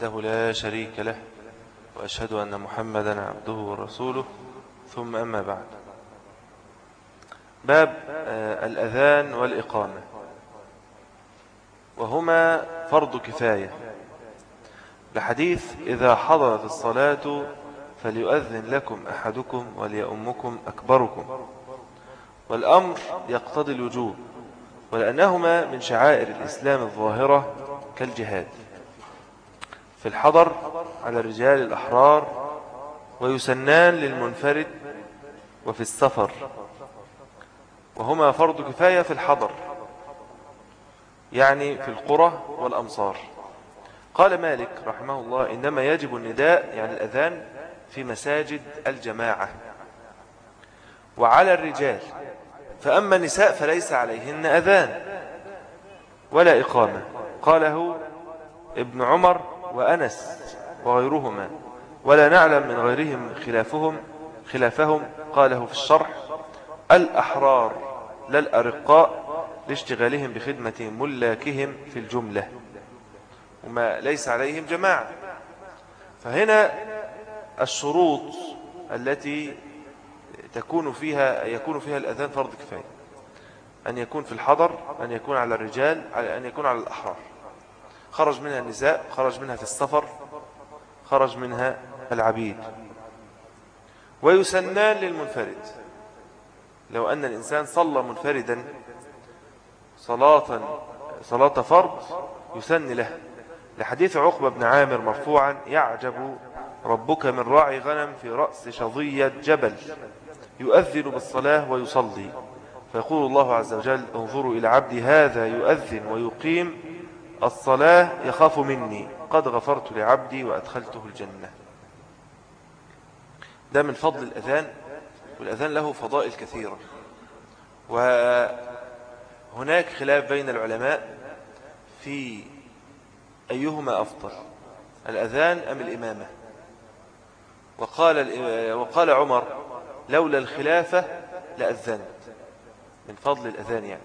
وحده لا شريك له وأشهد أن محمدا عبده ورسوله. ثم أما بعد. باب آه، الأذان والإقامة. وهما فرض كفاية. لحديث إذا حضرت الصلاة فليؤذن لكم أحدكم وليأمكم أكبركم. والأمر يقتضي الوجوب ولأنهما من شعائر الإسلام الظاهرة كالجهاد. في الحضر على الرجال الأحرار ويسنان للمنفرد وفي السفر. وهما فرض كفاية في الحضر يعني في القرى والأمصار. قال مالك رحمه الله إنما يجب النداء يعني الأذان في مساجد الجماعة. وعلى الرجال فأما النساء فليس عليهن أذان ولا إقامة. قاله ابن عمر وأنس وغيرهما ولا نعلم من غيرهم خلافهم خلافهم قاله في الشرح الأحرار لا الأرقاء لاشتغالهم بخدمة ملاكهم في الجملة وما ليس عليهم جماعة فهنا الشروط التي تكون فيها يكون فيها الأذان فرض كفاية أن يكون في الحضر أن يكون على الرجال أن يكون على الأحرار خرج منها النساء خرج منها في السفر خرج منها العبيد. ويسنان للمنفرد. لو أن الإنسان صلى منفردا صلاة صلاة فرض يسن له. لحديث عقبة بن عامر مرفوعا يعجب ربك من راعي غنم في رأس شظية جبل. يؤذن بالصلاة ويصلي. فيقول الله عز وجل انظروا إلى عبدي هذا يؤذن ويقيم الصلاة يخاف مني. قد غفرت لعبدي وأدخلته الجنة. ده من فضل الأذان والأذان له فضائل كثيرة. وهناك خلاف بين العلماء في أيهما أفضل الأذان أم الإمامة؟ وقال, وقال عمر لولا الخلافة لأذنت. من فضل الأذان يعني.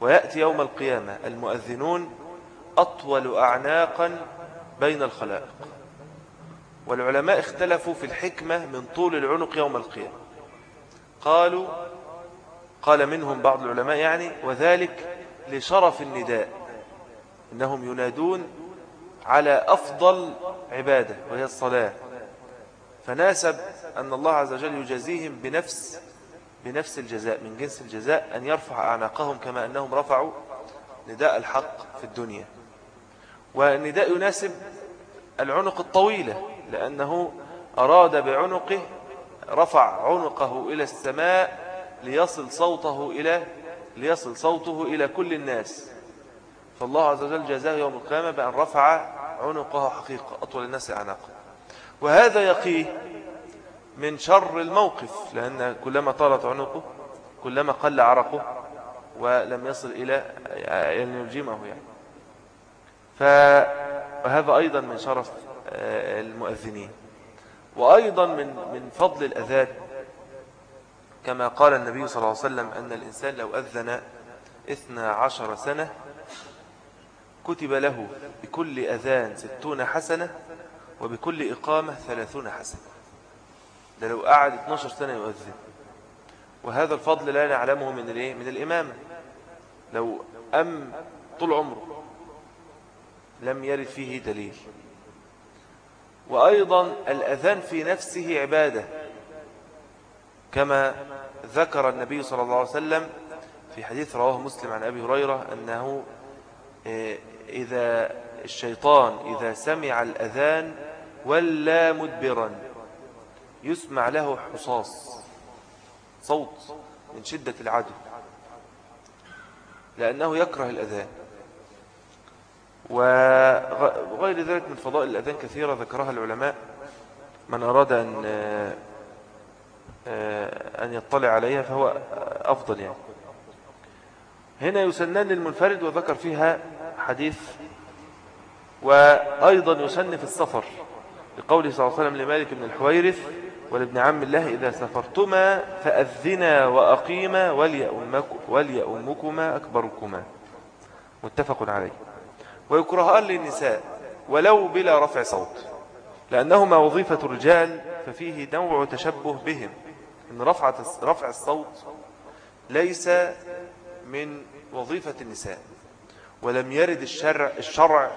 ويأتي يوم القيامة المؤذنون أطول أعناقا بين الخلائق. والعلماء اختلفوا في الحكمة من طول العنق يوم القيامة. قالوا قال منهم بعض العلماء يعني وذلك لشرف النداء إنهم ينادون على أفضل عبادة وهي الصلاة. فناسب أن الله عز وجل يجازيهم بنفس بنفس الجزاء من جنس الجزاء أن يرفع أعناقهم كما أنهم رفعوا نداء الحق في الدنيا. والنداء يناسب العنق الطويلة لأنه أراد بعنقه رفع عنقه إلى السماء ليصل صوته إلى ليصل صوته إلى كل الناس. فالله عز وجل جزاه يوم القيامة بأن رفع عنقه حقيقة أطول الناس أعناقه. وهذا يقيه من شر الموقف لأن كلما طالت عنقه كلما قل عرقه ولم يصل إلى أن يعني. فهذا أيضا من شرف آه، المؤذنين. وأيضا من من فضل الأذان كما قال النبي صلى الله عليه وسلم أن الإنسان لو أذن إثنى عشر سنة كتب له بكل أذان ستون حسنة وبكل إقامة ثلاثون حسنة. ده لو قعد 12 سنة يؤذن. وهذا الفضل لا نعلمه من من الإمامة. لو أم طول عمره لم يرد فيه دليل. وأيضا الأذان في نفسه عبادة كما ذكر النبي صلى الله عليه وسلم في حديث رواه مسلم عن أبي هريرة أنه آه، إذا الشيطان إذا سمع الأذان ولا مدبرا يسمع له حصاص صوت من شدة العدو لأنه يكره الأذان. وغير ذلك من فضائل الأذان كثيرة ذكرها العلماء. من أراد أن آه، أن يطلع عليها فهو أفضل يعني. هنا يسنن للمنفرد وذكر فيها حديث وأيضا يسن في السفر لقوله صلى الله عليه وسلم لمالك بن الحويرث ولابن عم الله إذا سفرتما فأذنا وأقيما وليأمكما أكبركما. متفق عليه. ويكرهان للنساء ولو بلا رفع صوت لأنهما وظيفة الرجال ففيه نوع تشبه بهم إن رفع رفع الصوت ليس من وظيفة النساء ولم يرد الشرع الشرع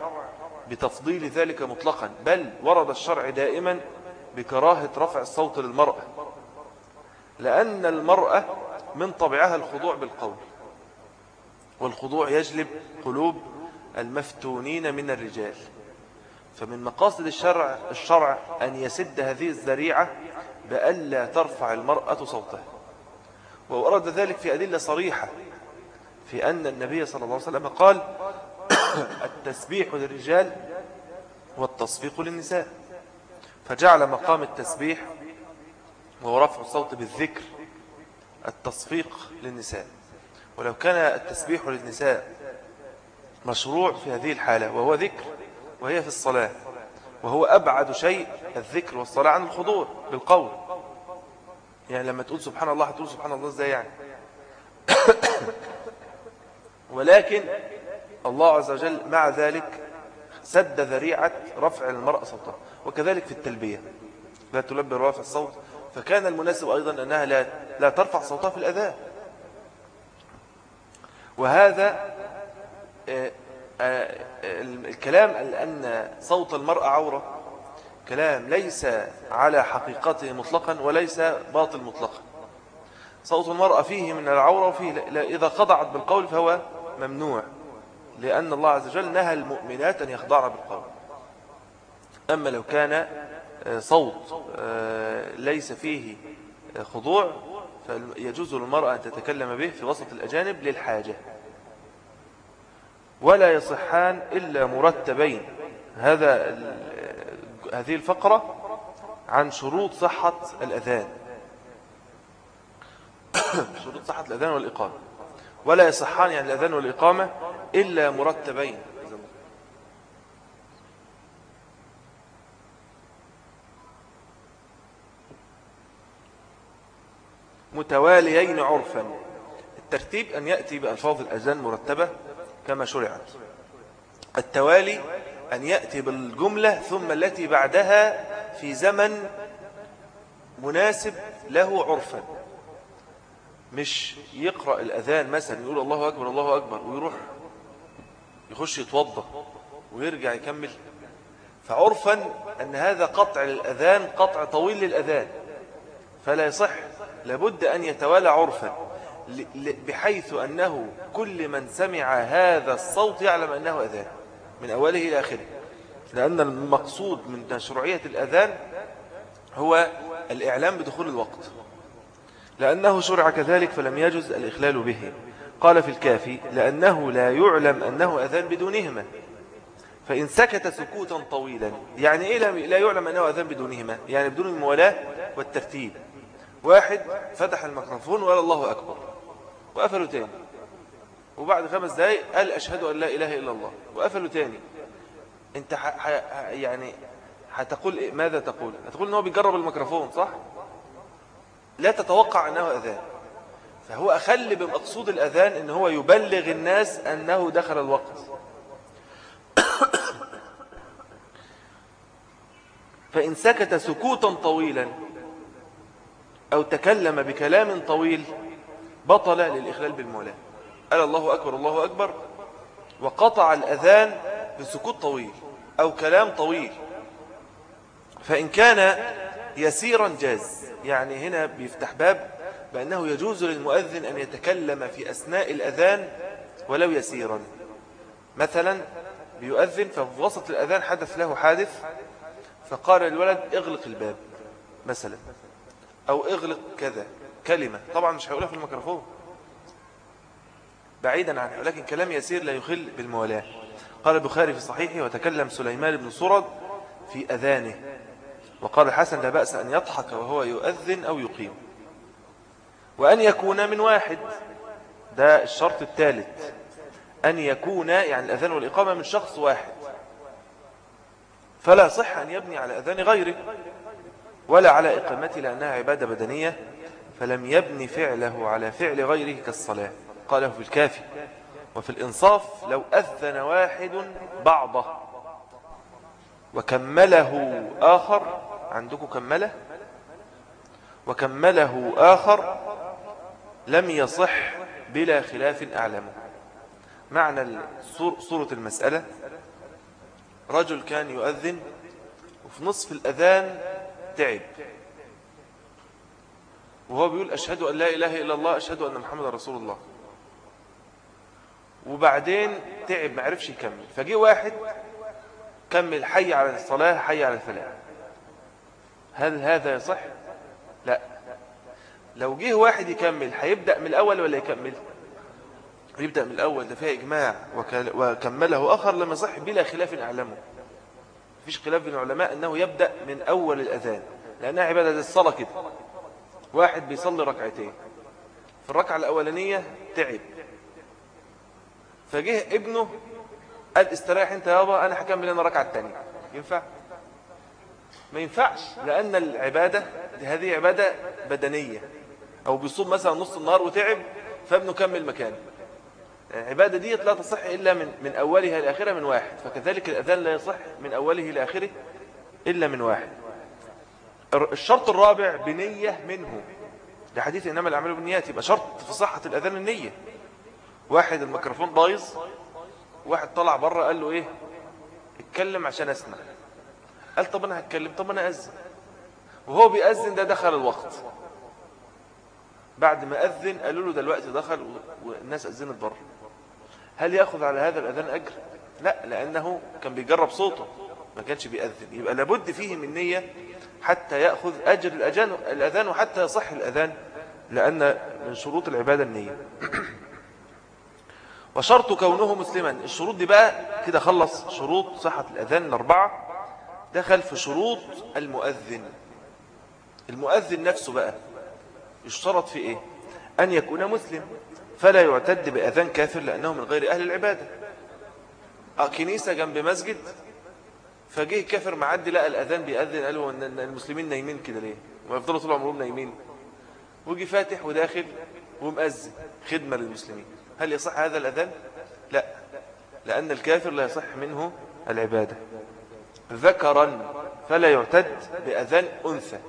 بتفضيل ذلك مطلقا بل ورد الشرع دائما بكراهة رفع الصوت للمرأة لأن المرأة من طبعها الخضوع بالقول والخضوع يجلب قلوب المفتونين من الرجال. فمن مقاصد الشرع, الشرع أن يسد هذه الزريعة بألا ترفع المرأة صوتها. وورد ذلك في أدلة صريحة في أن النبي صلى الله عليه وسلم قال التسبيح للرجال والتصفيق للنساء. فجعل مقام التسبيح وهو رفع الصوت بالذكر التصفيق للنساء. ولو كان التسبيح للنساء مشروع في هذه الحالة وهو ذكر وهي في الصلاة وهو أبعد شيء الذكر والصلاة عن الخضوع بالقول. يعني لما تقول سبحان الله هتقول سبحان الله إزاي يعني؟ ولكن الله عز وجل مع ذلك سد ذريعة رفع المرأة صوتها وكذلك في التلبية. لا تلبي رفع الصوت. فكان المناسب أيضا أنها لا, لا ترفع صوتها في الأذان. وهذا الكلام أن صوت المرأة عورة كلام ليس على حقيقته مطلقا وليس باطل مطلقا. صوت المرأة فيه من العورة وفيه إذا خضعت بالقول فهو ممنوع لأن الله عز وجل نهى المؤمنات أن يخضعن بالقول. أما لو كان آه، صوت آه، ليس فيه خضوع فيجوز للمرأة أن تتكلم به في وسط الأجانب للحاجة. ولا يصحان إلا مرتبين. هذا هذه الفقرة عن شروط صحة الأذان. شروط صحة الأذان والإقامة. ولا يصحان يعني الأذان والإقامة إلا مرتبين. متواليين عرفا. الترتيب أن يأتي بألفاظ الأذان مرتبة كما شرعت. التوالي أن يأتي بالجملة ثم التي بعدها في زمن مناسب له عرفا. مش يقرأ الأذان مثلا يقول الله أكبر الله أكبر ويروح يخش يتوضى ويرجع يكمل. فعرفا أن هذا قطع للأذان قطع طويل للأذان. فلا يصح لابد أن يتوالى عرفا. بحيث أنه كل من سمع هذا الصوت يعلم أنه أذان من أوله إلى آخره. لأن المقصود من مشروعية الأذان هو الإعلام بدخول الوقت. لأنه شرع كذلك فلم يجز الإخلال به. قال في الكافي لأنه لا يعلم أنه أذان بدونهما. فإن سكت سكوتا طويلا يعني إيه لا يعلم أنه أذان بدونهما؟ يعني بدون الموالاة والترتيب. واحد فتح الميكروفون وقال الله أكبر. وقفلوا تاني. وبعد خمس دقايق قال أشهد أن لا إله إلا الله. وقفلوا تاني. أنت ح... ح... يعني هتقول إيه؟ ماذا تقول؟ هتقول إن هو بيجرب الميكروفون صح؟ لا تتوقع إنه أذان. فهو أخل بمقصود الأذان إن هو يبلغ الناس أنه دخل الوقت. فإن سكت سكوتا طويلا أو تكلم بكلام طويل بطل للإخلال بالمولاة. قال الله أكبر الله أكبر. وقطع الأذان بسكوت طويل أو كلام طويل. فإن كان يسيرا جاز يعني هنا بيفتح باب بأنه يجوز للمؤذن أن يتكلم في أثناء الأذان ولو يسيرا. مثلا بيؤذن ففي وسط الأذان حدث له حادث فقال الولد اغلق الباب مثلا أو اغلق كذا. كلمة. طبعا مش هيقولها في الميكروفون. بعيدا عنه لكن كلام يسير لا يخل بالمولاة قال البخاري في صحيحه وتكلم سليمان بن صرد في أذانه وقال الحسن لا بأس أن يضحك وهو يؤذن أو يقيم. وأن يكون من واحد. ده الشرط الثالث. أن يكون يعني الأذان والإقامة من شخص واحد. فلا صح أن يبني على أذان غيره ولا على إقامته لأنها عبادة بدنية. فلم يبني فعله على فعل غيره كالصلاة. قاله في الكافي. وفي الإنصاف لو أذن واحد بعضه. وكمله آخر. عندكم كمله؟ وكمله آخر لم يصح بلا خلاف أعلمه معنى صورة المسألة. رجل كان يؤذن وفي نصف الأذان تعب. وهو بيقول أشهد أن لا إله إلا الله أشهد أن محمد رسول الله. وبعدين تعب ما عرفش يكمل. فجي واحد كمل حي على الصلاة حي على الفلاح. هل هذا يصح؟ لا. لو جه واحد يكمل هيبدأ من الأول ولا يكمل؟ يبدأ من الأول. ده فيها إجماع. وكمله آخر لما صح بلا خلاف أعلمه. فيش خلاف بين العلماء أنه يبدأ من أول الأذان. لأنها عبادة الصلاة كده. واحد بيصلي ركعتين. في الركعة الأولانية تعب. فجه ابنه قال استريح انت يابا أنا هكمل أنا الركعه الثانية ينفع؟ ما ينفعش لأن العبادة هذه عبادة بدنية. أو بيصوم مثلا نص النهار وتعب فابنه كمل مكانه. العبادة دي لا تصح إلا من من أولها إلى آخرها من واحد. فكذلك الأذان لا يصح من أوله إلى آخره إلا من واحد. الشرط الرابع بنية منه. ده حديث إنما الأعمال بالنيات. يبقى شرط في صحة الأذان النية. واحد الميكروفون بايظ. واحد طلع بره قال له إيه؟ اتكلم عشان أسمع. قال طب أنا هتكلم طب أنا أذن. وهو بيأذن ده دخل الوقت. بعد ما أذن قالوا له دلوقتي دخل والناس أذنت بره. هل يأخذ على هذا الأذان أجر؟ لا لأنه كان بيجرب صوته. ما كانش بيأذن. يبقى لابد فيه من نية حتى يأخذ أجر الأذان, وحتى يصح الأذان لأن من شروط العبادة النية. وشرط كونه مسلما. الشروط دي بقى كده خلص شروط صحة الأذان الأربعة. دخل في شروط المؤذن. المؤذن نفسه بقى يشترط في إيه؟ أن يكون مسلم. فلا يعتد بأذان كافر لأنه من غير أهل العبادة. كنيسة جنب مسجد فجه كافر معدي لقى الأذان بيأذن قالوا أن المسلمين نايمين كده ليه؟ ويفضلوا طول عمرهم نايمين. وجي فاتح وداخل ومأذن خدمة للمسلمين. هل يصح هذا الأذان؟ لا. لأن الكافر لا يصح منه العبادة. ذكرا فلا يعتد بأذان أنثى.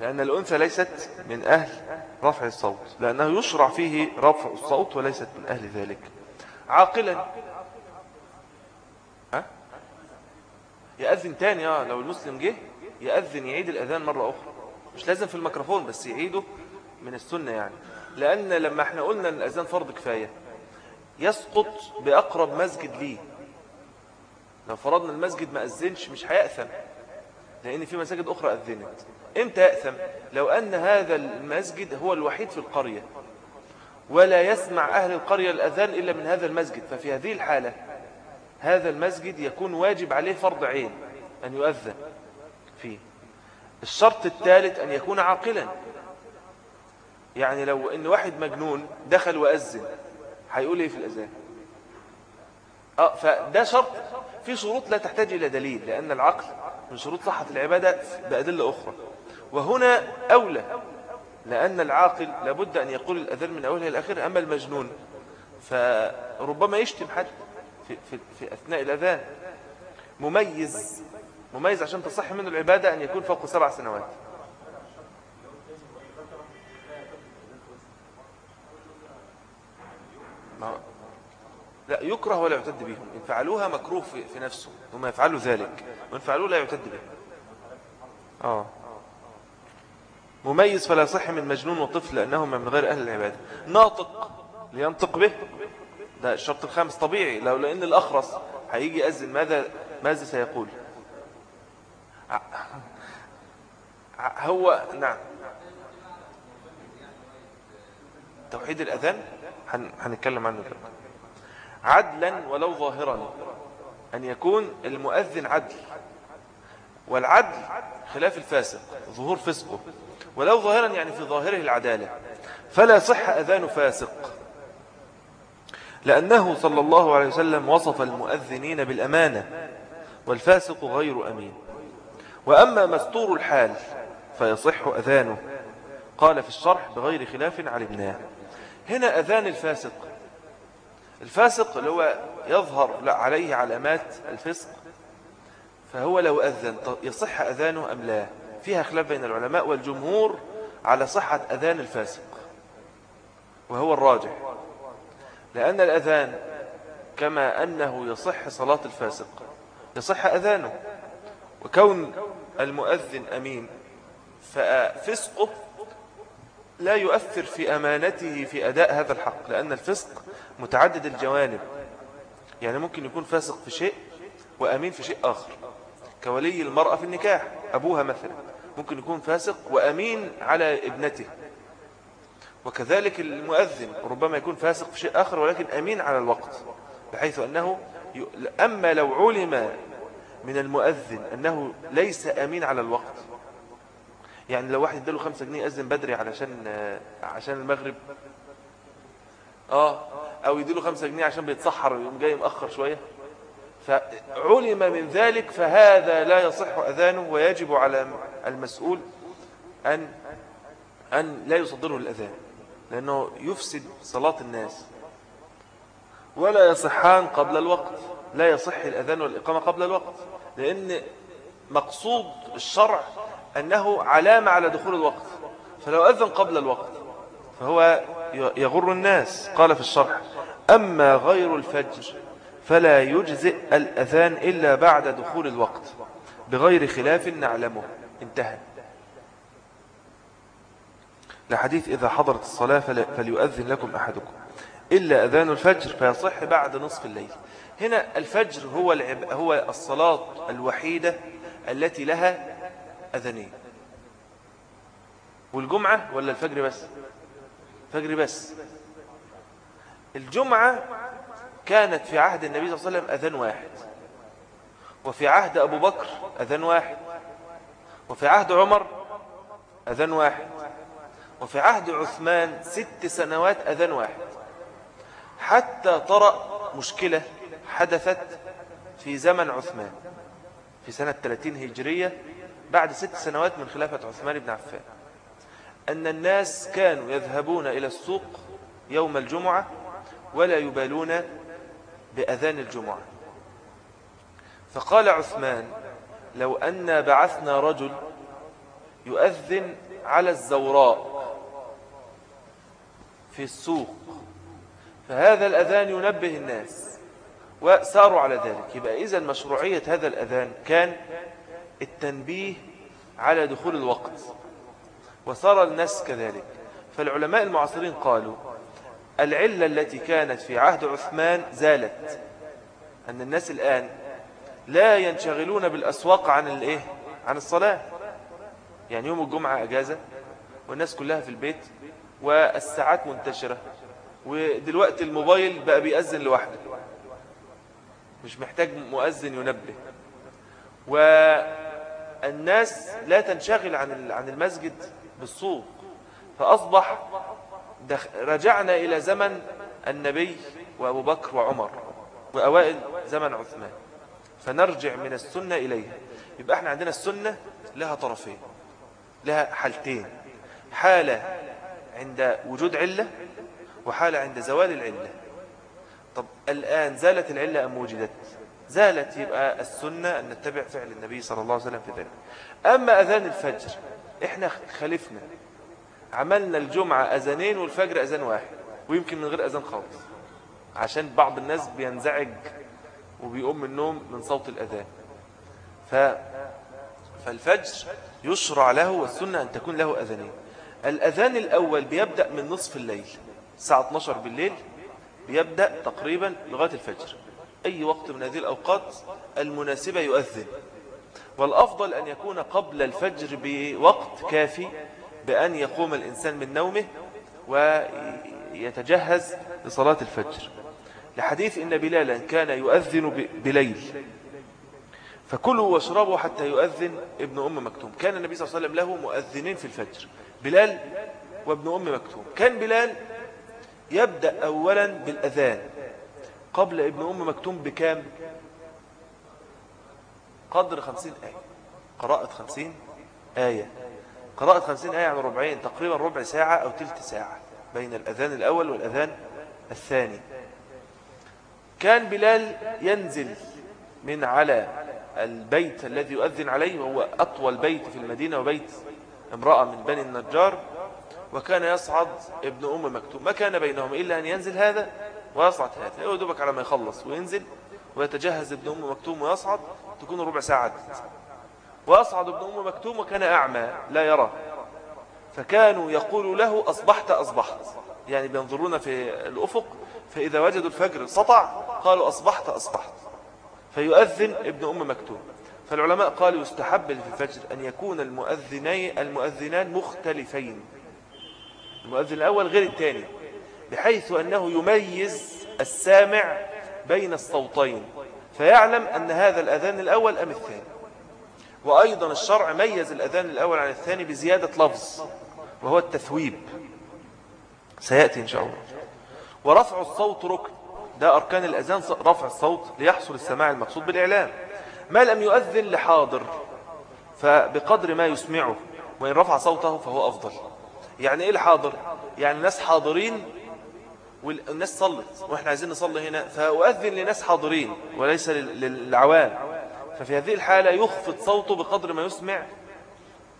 لأن الأنثى ليست من أهل رفع الصوت لأنه يشرع فيه رفع الصوت وليست من أهل ذلك. عاقلا ها؟ يأذن تاني آه لو المسلم جه يأذن يعيد الأذان مرة أخرى. مش لازم في الميكروفون بس يعيده من السنة يعني. لأن لما إحنا قلنا أن الأذان فرض كفاية يسقط بأقرب مسجد ليه. لو فرضنا المسجد ما أذنش مش هيأثم لأن في مساجد أخرى أذنت. إمتى يأثم؟ لو أن هذا المسجد هو الوحيد في القرية ولا يسمع أهل القرية الأذان إلا من هذا المسجد ففي هذه الحالة هذا المسجد يكون واجب عليه فرض عين أن يؤذن فيه. الشرط الثالث أن يكون عاقلا. يعني لو إن واحد مجنون دخل وأذن هيقول إيه في الأذان؟ آه فده شرط. في شروط لا تحتاج إلى دليل لأن العقل من شروط صحة العبادة بأدلة أخرى. وهنا أولى لأن العاقل لابد أن يقول الأذان من أولها آخر أما المجنون فربما يشتم حد. في, في, في أثناء الأذان. مميز. مميز عشان تصح منه العبادة أن يكون فوق سبع سنوات. لا يكره ولا يعتد بهم. إن فعلوها مكروه في, نفسه وما يفعلوا ذلك. وإن فعلوه لا يعتد بهم. آه. مميز فلا صح من مجنون وطفل لأنهما من غير أهل العبادة. ناطق لينطق به. ده الشرط الخامس طبيعي. لو لأن الأخرس هيجي يأذن ماذا ماذا سيقول؟ هو نعم. توحيد الأذان؟ هنتكلم عنه دلوقتي. عدلا ولو ظاهرا. أن يكون المؤذن عدل. والعدل خلاف الفاسق ظهور فسقه. ولو ظاهرا يعني في ظاهره العدالة. فلا صح أذان فاسق. لأنه صلى الله عليه وسلم وصف المؤذنين بالأمانة والفاسق غير أمين. وأما مستور الحال فيصح أذانه. قال في الشرح بغير خلاف علمناه هنا أذان الفاسق. الفاسق اللي هو يظهر عليه علامات الفسق فهو لو أذن يصح أذانه أم لا؟ فيها خلاف بين العلماء والجمهور على صحة أذان الفاسق وهو الراجح. لأن الأذان كما أنه يصح صلاة الفاسق يصح أذانه. وكون المؤذن أمين ففسقه لا يؤثر في أمانته في أداء هذا الحق لأن الفسق متعدد الجوانب. يعني ممكن يكون فاسق في شيء وأمين في شيء آخر. كولي المرأة في النكاح أبوها مثلا. ممكن يكون فاسق وأمين على ابنته. وكذلك المؤذن ربما يكون فاسق في شيء آخر ولكن أمين على الوقت بحيث أنه أما لو علم من المؤذن أنه ليس أمين على الوقت يعني لو واحد اداله خمسة جنيه أذن بدري علشان عشان المغرب آه أو يديله خمسة جنيه عشان بيتصحر ويقوم جاي مأخر شوية فعلم من ذلك فهذا لا يصح أذانه ويجب على المسؤول أن أن لا يصدره الأذان. لأنه يفسد صلاة الناس. ولا يصحان قبل الوقت لا يصح الأذان والإقامة قبل الوقت لأن مقصود الشرع أنه علامة على دخول الوقت. فلو أذن قبل الوقت فهو يغر الناس قال في الشرح. أما غير الفجر فلا يجزئ الأذان إلا بعد دخول الوقت بغير خلاف نعلمه. انتهى. لحديث إذا حضرت الصلاة فليؤذن لكم أحدكم. إلا أذان الفجر فيصح بعد نصف الليل. هنا الفجر هو, العب... هو الصلاة الوحيدة التي لها أذانين. والجمعة ولا الفجر بس؟ فجر بس. الجمعة كانت في عهد النبي صلى الله عليه وسلم أذان واحد. وفي عهد أبو بكر أذان واحد. وفي عهد عمر أذان واحد. وفي عهد عثمان ست سنوات أذان واحد. حتى طرأ مشكلة حدثت في زمن عثمان في سنة 30 هجرية بعد ست سنوات من خلافة عثمان بن عفان. أن الناس كانوا يذهبون إلى السوق يوم الجمعة ولا يبالون بأذان الجمعة. فقال عثمان لو أن بعثنا رجل يؤذن على الزوراء في السوق. فهذا الأذان ينبه الناس وساروا على ذلك. يبقى إذا مشروعية هذا الأذان كان التنبيه على دخول الوقت وصار الناس كذلك. فالعلماء المعاصرين قالوا العلة التي كانت في عهد عثمان زالت. أن الناس الآن لا ينشغلون بالأسواق عن الإيه؟ عن الصلاة. يعني يوم الجمعة أجازة والناس كلها في البيت. والساعات منتشرة. ودلوقتي الموبايل بقى بيأذن لوحده. مش محتاج مؤذن ينبه. والناس لا تنشغل عن عن المسجد بالصوت. فأصبح رجعنا إلى زمن النبي وأبو بكر وعمر وأوائل زمن عثمان. فنرجع من السنة إليها. يبقى إحنا عندنا السنة لها طرفين لها حالتين. حالة عند وجود علة وحالة عند زوال العلة. طب الآن زالت العلة أم وجدت؟ زالت يبقى السنة أن نتبع فعل النبي صلى الله عليه وسلم في ذلك. أما أذان الفجر إحنا خلفنا عملنا الجمعة أذانين والفجر أذان واحد ويمكن من غير أذان خالص عشان بعض الناس بينزعج وبيقوم من النوم من صوت الأذان. ف... فالفجر يشرع له والسنة أن تكون له أذانين. الأذان الأول بيبدأ من نصف الليل الساعة 12 بالليل بيبدأ تقريبا لغاية الفجر. أي وقت من هذه الأوقات المناسبة يؤذن. والأفضل أن يكون قبل الفجر بوقت كافي بأن يقوم الإنسان من نومه ويتجهز لصلاة الفجر. لحديث إن بلالا كان يؤذن بليل. فكلوا واشربوا حتى يؤذن ابن أم مكتوم. كان النبي صلى الله عليه وسلم له مؤذنين في الفجر. بلال وابن أم مكتوم. كان بلال يبدأ أولا بالأذان. قبل ابن أم مكتوم بكام؟ قدر خمسين آية. قراءة خمسين آية. قراءة خمسين آية عن ربعين تقريبا ربع ساعة أو تلت ساعة بين الأذان الأول والأذان الثاني. كان بلال ينزل من على البيت الذي يؤذن عليه وهو أطول بيت في المدينة وبيت امرأة من بني النجار وكان يصعد ابن أم مكتوم. ما كان بينهم إلا أن ينزل هذا ويصعد هذا. يودبك على ما يخلص وينزل ويتجهز ابن أم مكتوم ويصعد تكون ربع ساعة. ويصعد ابن أم مكتوم وكان أعمى لا يرى. فكانوا يقولوا له أصبحت أصبحت. يعني بينظرون في الأفق فإذا وجدوا الفجر سطع قالوا أصبحت أصبحت. فيؤذن ابن أم مكتوم. فالعلماء قالوا يستحب في الفجر أن يكون المؤذنان مختلفين. المؤذن الأول غير الثاني بحيث أنه يميز السامع بين الصوتين فيعلم أن هذا الأذان الأول أم الثاني. وأيضا الشرع ميز الأذان الأول عن الثاني بزيادة لفظ وهو التثويب. سيأتي إن شاء الله. ورفع الصوت ركن. ده أركان الأذان رفع الصوت ليحصل السماع المقصود بالإعلام. ما لم يؤذن لحاضر فبقدر ما يسمعه وإن رفع صوته فهو أفضل. يعني إيه الحاضر؟ يعني الناس حاضرين والناس صلت وإحنا عايزين نصلي هنا فأؤذن لناس حاضرين وليس للعوام. ففي هذه الحالة يخفض صوته بقدر ما يسمع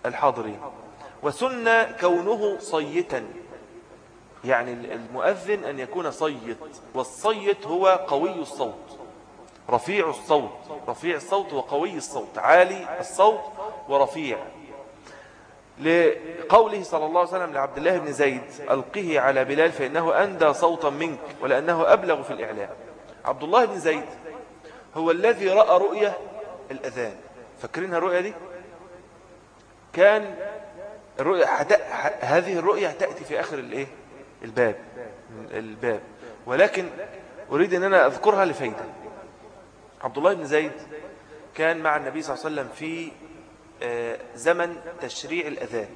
الحاضرين. وسن كونه صيتا. يعني المؤذن أن يكون صيت والصيت هو قوي الصوت. رفيع الصوت رفيع الصوت وقوي الصوت عالي الصوت ورفيع. لقوله صلى الله عليه وسلم لعبد الله بن زيد ألقه على بلال فإنه أندى صوتا منك ولأنه أبلغ في الإعلام. عبد الله بن زيد هو الذي رأى رؤية الأذان. فاكرينها الرؤية دي؟ كان الرؤية هذه الرؤية تأتي في آخر الإيه؟ الباب. الباب. ولكن أريد أن أنا أذكرها لفايدة. عبد الله بن زيد كان مع النبي صلى الله عليه وسلم في آه، زمن تشريع الأذان.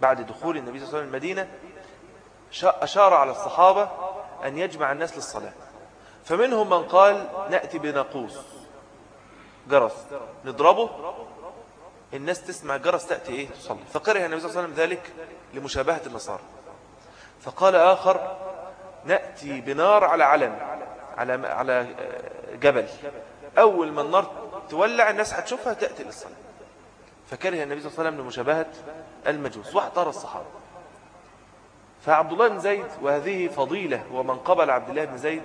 بعد دخول النبي صلى الله عليه وسلم المدينة أشار على الصحابة أن يجمع الناس للصلاة. فمنهم من قال نأتي بناقوس. جرس. نضربه. الناس تسمع جرس تأتي إيه؟ تصلي. فقره النبي صلى الله عليه وسلم ذلك لمشابهة النصارى. فقال آخر نأتي بنار على علم على على جبل أول ما النار تولع الناس هتشوفها تأتي للصلاة فكره النبي صلى الله عليه وسلم لمشابهة المجوس واحتار الصحابة. فعبد الله بن زيد وهذه فضيلة ومن قبل عبد الله بن زيد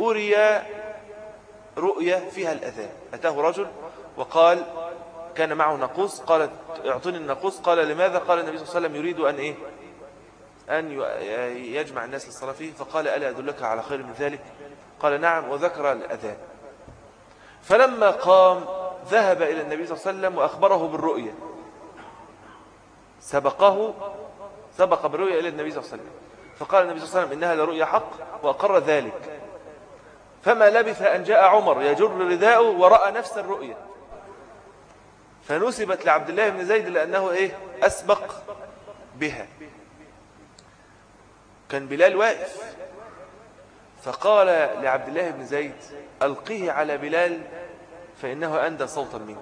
أري رؤية فيها الأذان. أتاه رجل وقال كان معه نقوص قال أعطني النقوص قال لماذا؟ قال النبي صلى الله عليه وسلم يريد أن إيه؟ أن يجمع الناس للصلاة فيه. فقال ألا أدلك على خير من ذلك؟ قال نعم وذكر الأذان. فلما قام ذهب إلى النبي صلى الله عليه وسلم وأخبره بالرؤية. سبقه سبق بالرؤية إلى النبي صلى الله عليه وسلم. فقال النبي صلى الله عليه وسلم إنها لرؤية حق وأقر ذلك. فما لبث أن جاء عمر يجر رداءه ورأى نفس الرؤية. فنسبت لعبد الله بن زيد لأنه إيه؟ أسبق بها. كان بلال واقف. فقال لعبد الله بن زيد ألقيه على بلال فإنه أندى صوتا منك.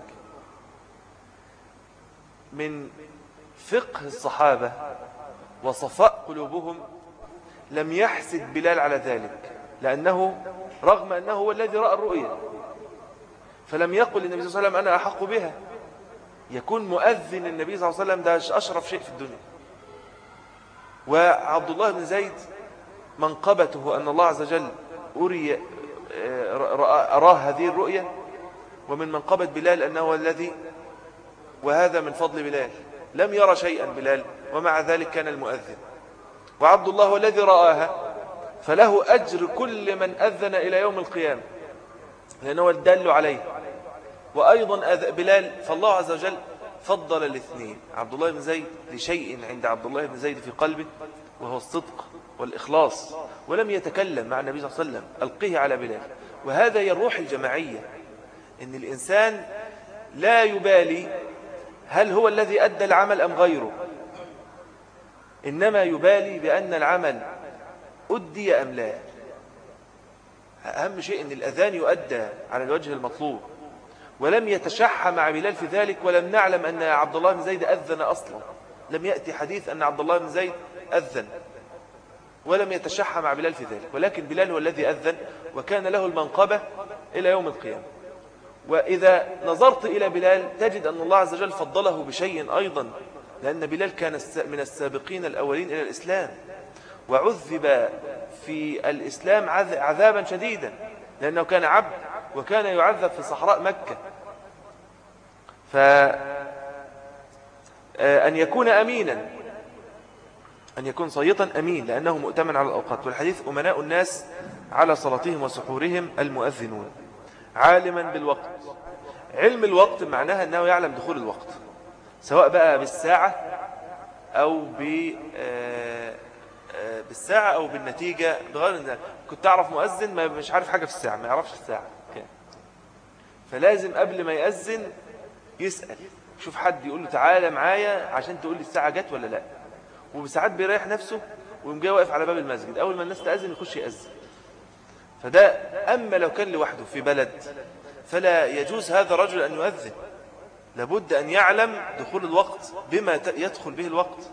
من فقه الصحابة وصفاء قلوبهم لم يحسد بلال على ذلك لأنه رغم أنه هو الذي رأى الرؤيا فلم يقل النبي صلى الله عليه وسلم أنا أحق بها. يكون مؤذن النبي صلى الله عليه وسلم ده أشرف شيء في الدنيا. وعبد الله بن زيد منقبته أن الله عز وجل أري أراه هذه الرؤية ومن منقبة بلال أنه الذي وهذا من فضل بلال. لم يرى شيئا بلال ومع ذلك كان المؤذن. وعبد الله الذي رآها فله أجر كل من أذن إلى يوم القيامة لأنه الدل عليه. وأيضا بلال فالله عز وجل فضل الاثنين. عبد الله بن زيد لشيء عند عبد الله بن زيد في قلبه وهو الصدق. والإخلاص ولم يتكلم مع النبي صلى الله عليه وسلم ألقيه على بلال وهذا هي الروح الجماعية إن الإنسان لا يبالي هل هو الذي أدى العمل أم غيره. إنما يبالي بأن العمل أدي أم لا. أهم شيء أن الأذان يؤدى على الوجه المطلوب. ولم يتشح مع بلال في ذلك ولم نعلم أن عبد الله بن زيد أذن أصلا. لم يأتي حديث أن عبد الله بن زيد أذن. ولم يتشح مع بلال في ذلك ولكن بلال هو الذي أذن وكان له المنقبة إلى يوم القيامة. وإذا نظرت إلى بلال تجد أن الله عز وجل فضله بشيء أيضا لأن بلال كان من السابقين الأولين إلى الإسلام. وعذب في الإسلام عذابا شديدا لأنه كان عبد وكان يعذب في صحراء مكة. فأن آه، يكون أمينا. أن يكون صيطا أمين لأنه مؤتمن على الأوقات. والحديث أمناء الناس على صلاتهم وسحورهم المؤذنون. عالما بالوقت. علم الوقت معناها أنه يعلم دخول الوقت سواء بقى بالساعة أو آه، آه، بالساعة أو بالنتيجة. بغير أن كنت أعرف مؤذن ما مش عارف حاجة في الساعة ما يعرفش الساعة. فلازم قبل ما يأذن يسأل. شوف حد يقول له تعالى معايا عشان تقول لي الساعة جت ولا لأ. وبساعات بيريح نفسه ويقوم جاي واقف على باب المسجد. أول ما الناس تأذن يخش يأذن. فده أما لو كان لوحده في بلد فلا يجوز هذا الرجل أن يؤذن. لابد أن يعلم دخول الوقت بما يدخل به الوقت.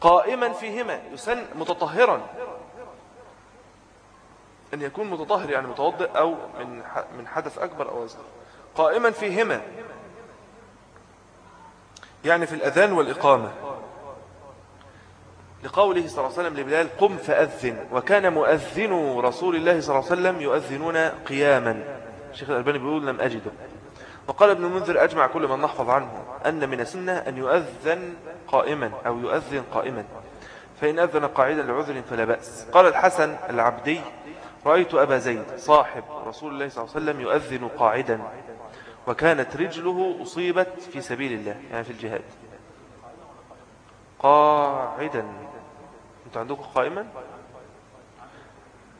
قائما فيهما يسن متطهرا. أن يكون متطهر يعني متوضئ أو من من حدث أكبر أو أصغر. قائما فيهما يعني في الأذان والإقامة. لقوله صلى الله عليه وسلم لبلال قم فأذن. وكان مؤذن رسول الله صلى الله عليه وسلم يؤذنون قياما. الشيخ الألباني بيقول لم أجده. وقال ابن المنذر أجمع كل من نحفظ عنه أن من السنة أن يؤذن قائما أو يؤذن قائما. فإن أذن قاعدا لعذر فلا بأس. قال الحسن العبدي رأيت أبا زيد صاحب رسول الله صلى الله عليه وسلم يؤذن قاعدا وكانت رجله أصيبت في سبيل الله. يعني في الجهاد. قاعدا. أنتم عندكم قائما؟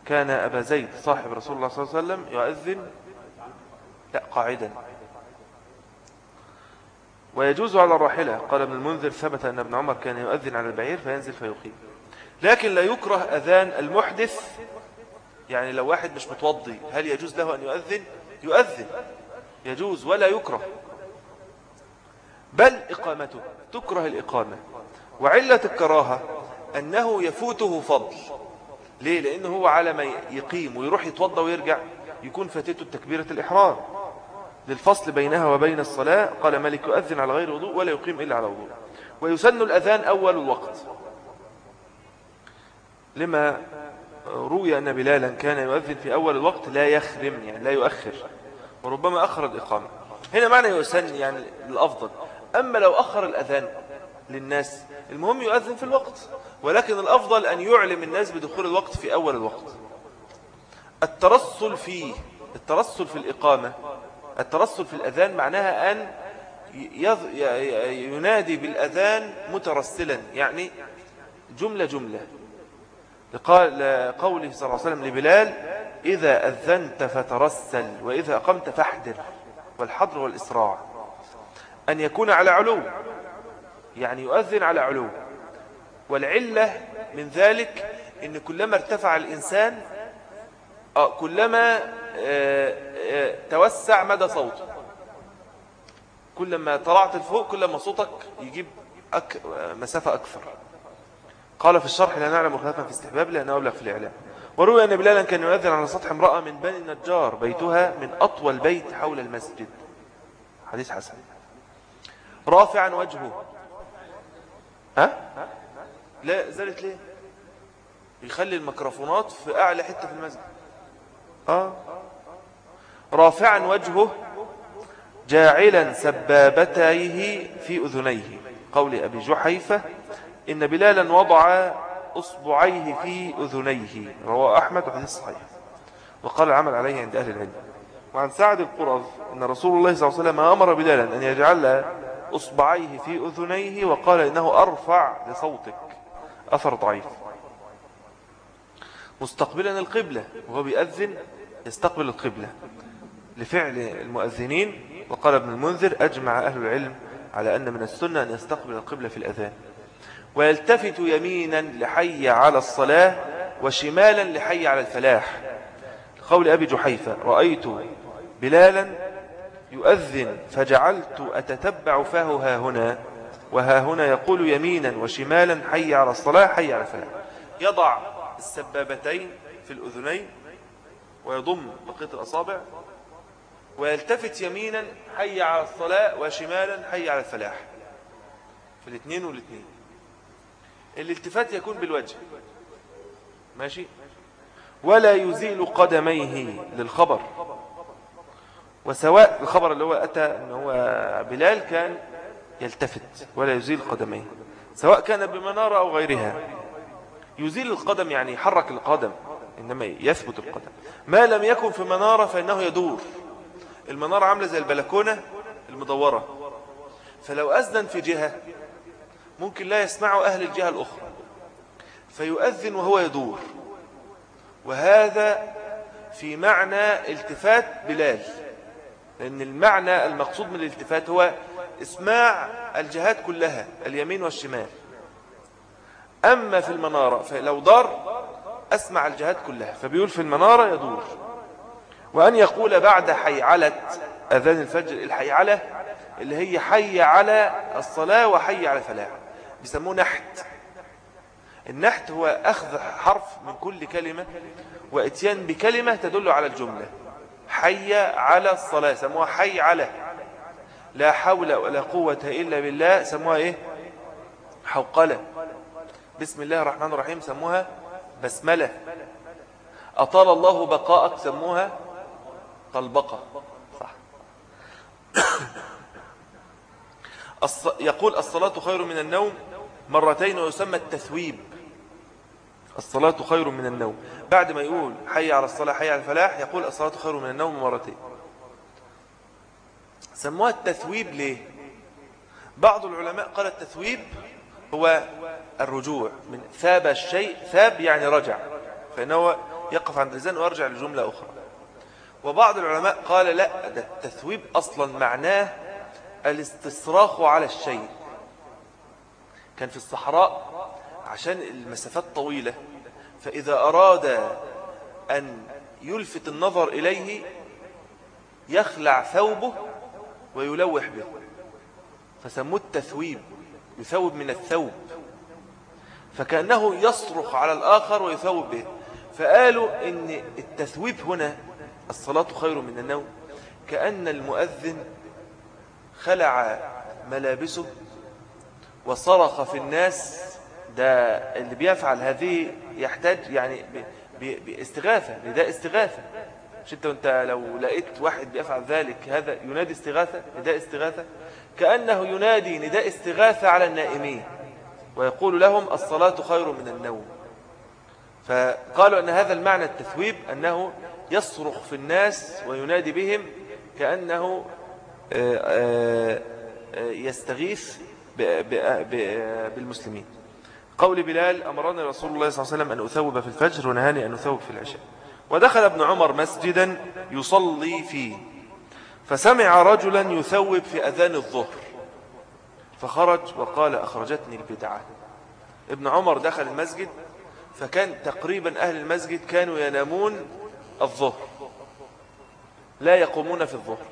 كان أبا زيد صاحب رسول الله صلى الله عليه وسلم يؤذن لا قاعدا. ويجوز على الراحلة قال ابن المنذر ثبت أن ابن عمر كان يؤذن على البعير فينزل فيقيم. لكن لا يكره أذان المحدث يعني لو واحد مش متوضي هل يجوز له أن يؤذن؟ يؤذن. يجوز ولا يكره. بل إقامته تكره الإقامة. وعلة الكراهة أنه يفوته فضل. ليه؟ لأنه هو على ما يقيم ويروح يتوضى ويرجع يكون فاتته التكبيرة الإحرام. للفصل بينها وبين الصلاة قال ملك يؤذن على غير وضوء ولا يقيم إلا على وضوء. ويسن الأذان أول الوقت. لما روي أن بلالا كان يؤذن في أول الوقت لا يخرم يعني لا يؤخر وربما أخر الإقامة. هنا معنى يسن يعني الأفضل. أما لو أخر الأذان للناس المهم يؤذن في الوقت. ولكن الأفضل أن يعلم الناس بدخول الوقت في أول الوقت. الترسل فيه الترسل في الإقامة الترسل في الأذان معناها أن ينادي بالأذان مترسلا يعني جملة جملة. لقوله صلى الله عليه وسلم لبلال إذا أذنت فترسل وإذا أقمت فاحذر والحضر والإسراع. أن يكون على علو يعني يؤذن على علو. والعلة من ذلك إن كلما ارتفع الإنسان آه، كلما آه، آه، توسع مدى صوته. كلما طلعت لفوق كلما صوتك يجيب أك... مسافة أكثر. قال في الشرح لا نعلم خلافا في استحباب لأنه أبلغ في الإعلام. وروي أن بلالا كان يؤذن على سطح امرأة من بني النجار بيتها من أطول بيت حول المسجد. حديث حسن. رافعا وجهه. ها؟ لا زالت ليه؟ يخلي الميكروفونات في أعلى حتة في المسجد. آه. رافعا وجهه جاعلا سبابتيه في أذنيه. قول أبي جحيفة إن بلالا وضع أصبعيه في أذنيه. رواه أحمد وحديث صحيح. وقال العمل عليه عند أهل العلم. وعن سعد القرظ أن رسول الله صلى الله عليه وسلم أمر بلالا أن يجعل أصبعيه في أذنيه وقال إنه أرفع لصوتك. أثر ضعيف. مستقبلا القبلة وهو بيأذن يستقبل القبلة. لفعل المؤذنين وقال ابن المنذر أجمع أهل العلم على أن من السنة أن يستقبل القبلة في الأذان. ويلتفت يمينا لحي على الصلاة وشمالا لحي على الفلاح. قول أبي جحيفة رأيت بلالا يؤذن فجعلت أتتبع فاه ها هنا. وها هنا يقول يمينا وشمالا حي على الصلاة حي على الفلاح. يضع السبابتين في الأذنين ويضم بقية الأصابع ويلتفت يمينا حي على الصلاة وشمالا حي على الفلاح. في الاثنين والاثنين. الالتفات يكون بالوجه. ماشي؟ ولا يزيل قدميه للخبر. وسواء الخبر اللي هو أتى أن هو بلال كان يلتفت ولا يزيل قدميه سواء كان بمنارة أو غيرها. يزيل القدم يعني يحرك القدم إنما يثبت القدم. ما لم يكن في منارة فإنه يدور. المنارة عاملة زي البلكونة المدورة. فلو أذن في جهة ممكن لا يسمعه أهل الجهة الأخرى. فيؤذن وهو يدور. وهذا في معنى التفات بلال. لأن المعنى المقصود من الالتفات هو إسماع الجهات كلها اليمين والشمال. أما في المنارة فلو دار أسمع الجهات كلها فبيقول في المنارة يدور. وأن يقول بعد حيعلة أذان الفجر الحيعلة اللي هي حي على الصلاة وحي على فلاح بيسموه نحت. النحت هو أخذ حرف من كل كلمة وإتيان بكلمة تدل على الجملة. حي على الصلاة سموها حي على. لا حول ولا قوة إلا بالله سموها إيه؟ حوقلة. بسم الله الرحمن الرحيم سموها بسملة. أطال الله بقاءك سموها طلبقة. صح. يقول الصلاة خير من النوم مرتين ويسمى التثويب. الصلاة خير من النوم. بعد ما يقول حي على الصلاة حي على الفلاح يقول الصلاة خير من النوم مرتين. سموها التثويب ليه؟ بعض العلماء قال التثويب هو الرجوع من ثاب الشيء ثاب يعني رجع فإنه يقف عند الإنسان ويرجع لجملة أخرى. وبعض العلماء قال لا ده التثويب أصلا معناه الاستصراخ على الشيء. كان في الصحراء عشان المسافات طويلة فإذا أراد أن يلفت النظر إليه يخلع ثوبه ويلوح به. فسموه التثويب يثوب من الثوب. فكأنه يصرخ على الآخر ويثوب به. فقالوا إن التثويب هنا الصلاة خير من النوم. كأن المؤذن خلع ملابسه وصرخ في الناس. ده اللي بيفعل هذه يحتاج يعني بإستغاثة نداء استغاثة. مش انت وأنت لو لقيت واحد بيفعل ذلك هذا ينادي استغاثة نداء استغاثة؟ كأنه ينادي نداء استغاثة على النائمين ويقول لهم الصلاة خير من النوم. فقالوا أن هذا المعنى التثويب أنه يصرخ في الناس وينادي بهم كأنه آه، آه، يستغيث بالمسلمين. قول بلال أمرنا رسول الله صلى الله عليه وسلم أن أثوب في الفجر ونهاني أن أثوب في العشاء. ودخل ابن عمر مسجدا يصلي فيه. فسمع رجلا يثوب في أذان الظهر. فخرج وقال أخرجتني البدعة. ابن عمر دخل المسجد فكان تقريبا أهل المسجد كانوا ينامون الظهر لا يقومون في الظهر.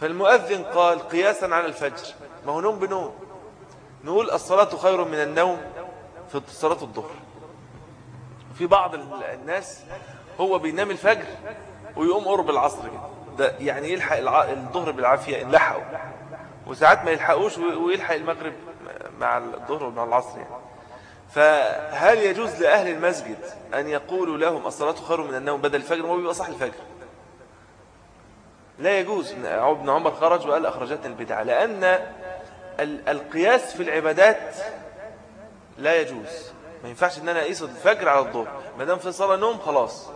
فالمؤذن قال قياسا على الفجر ما هو نوم بنوم. نقول الصلاة خير من النوم في صلاة الظهر. في بعض الناس هو بينام الفجر ويقوم قرب العصر كده. ده يعني يلحق الظهر بالعافية إن لحقوا وساعات ما يلحقوش ويلحق المغرب مع الظهر ومع العصر يعني. فهل يجوز لأهل المسجد أن يقولوا لهم الصلاة خير من النوم بدل الفجر؟ هو بيبقى صح الفجر. لا يجوز. ابن عمر خرج وقال أخرجتنا البدعة. لأن القياس في العبادات لا يجوز. ما ينفعش إن أنا أقيس الفجر على الظهر. ما دام في صلاة نوم خلاص.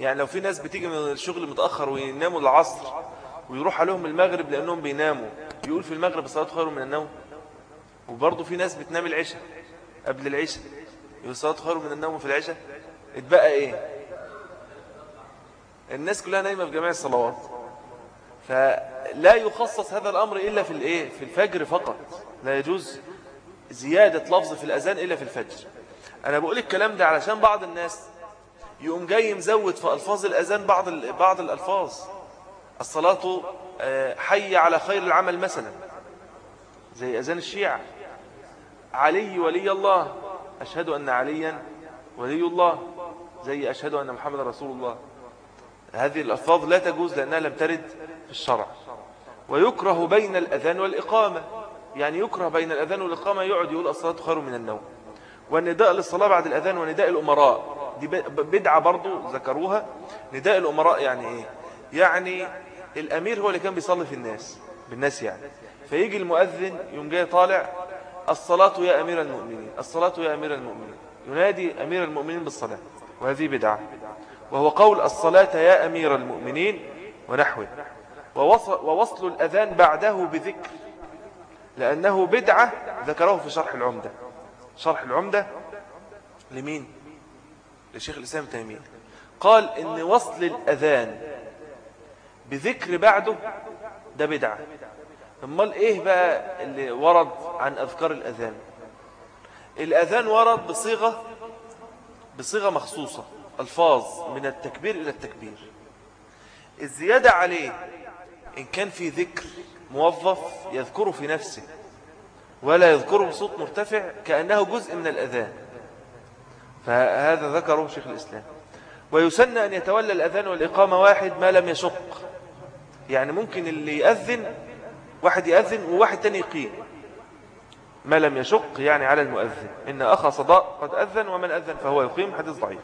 يعني لو في ناس بتيجي من الشغل متأخر ويناموا العصر ويروح عليهم المغرب لأنهم بيناموا يقول في المغرب الصلاة خير من النوم؟ وبرضه في ناس بتنام العشاء قبل العشاء يقول الصلاة خير من النوم في العشاء؟ اتبقى إيه؟ الناس كلها نايمة في جميع الصلوات. فلا يخصص هذا الأمر إلا في الإيه؟ في الفجر فقط. لا يجوز زيادة لفظ في الأذان إلا في الفجر. أنا بقول الكلام ده علشان بعض الناس يقوم جاي مزود في ألفاظ الأذان بعض بعض الألفاظ. الصلاة آه، حي على خير العمل مثلا. زي أذان الشيعة. علي ولي الله. أشهد أن عليا ولي الله. زي أشهد أن محمد رسول الله. هذه الألفاظ لا تجوز لأنها لم ترد في الشرع. ويكره بين الأذان والإقامة. يعني يكره بين الأذان والإقامة يقعد يقول الصلاة خير من النوم. والنداء للصلاة بعد الأذان ونداء الأمراء. دي بدعة برضو ذكروها. نداء الأمراء يعني إيه؟ يعني الأمير هو اللي كان بيصلي في الناس بالناس يعني. فيجي المؤذن يوم جاي طالع الصلاة يا أمير المؤمنين الصلاة يا أمير المؤمنين. ينادي أمير المؤمنين بالصلاة وهذه بدعة. وهو قول الصلاة يا أمير المؤمنين ونحوه. ووصل الأذان بعده بذكر لأنه بدعة ذكره في شرح العمدة. شرح العمدة لمين؟ لشيخ الإسلام تيمية. قال إن وصل الأذان بذكر بعده ده بدعة. أمال إيه بقى اللي ورد عن أذكار الأذان؟ الأذان ورد بصيغة بصيغة مخصوصة ألفاظ من التكبير إلى التكبير. الزيادة عليه إن كان في ذكر موظف يذكره في نفسه ولا يذكره بصوت مرتفع كأنه جزء من الأذان. فهذا ذكره شيخ الإسلام. ويسن أن يتولى الأذان والإقامة واحد ما لم يشق. يعني ممكن اللي يأذن واحد يأذن وواحد تاني يقيم. ما لم يشق يعني على المؤذن. إن أخا صداء قد أذن ومن أذن فهو يقيم حديث ضعيف.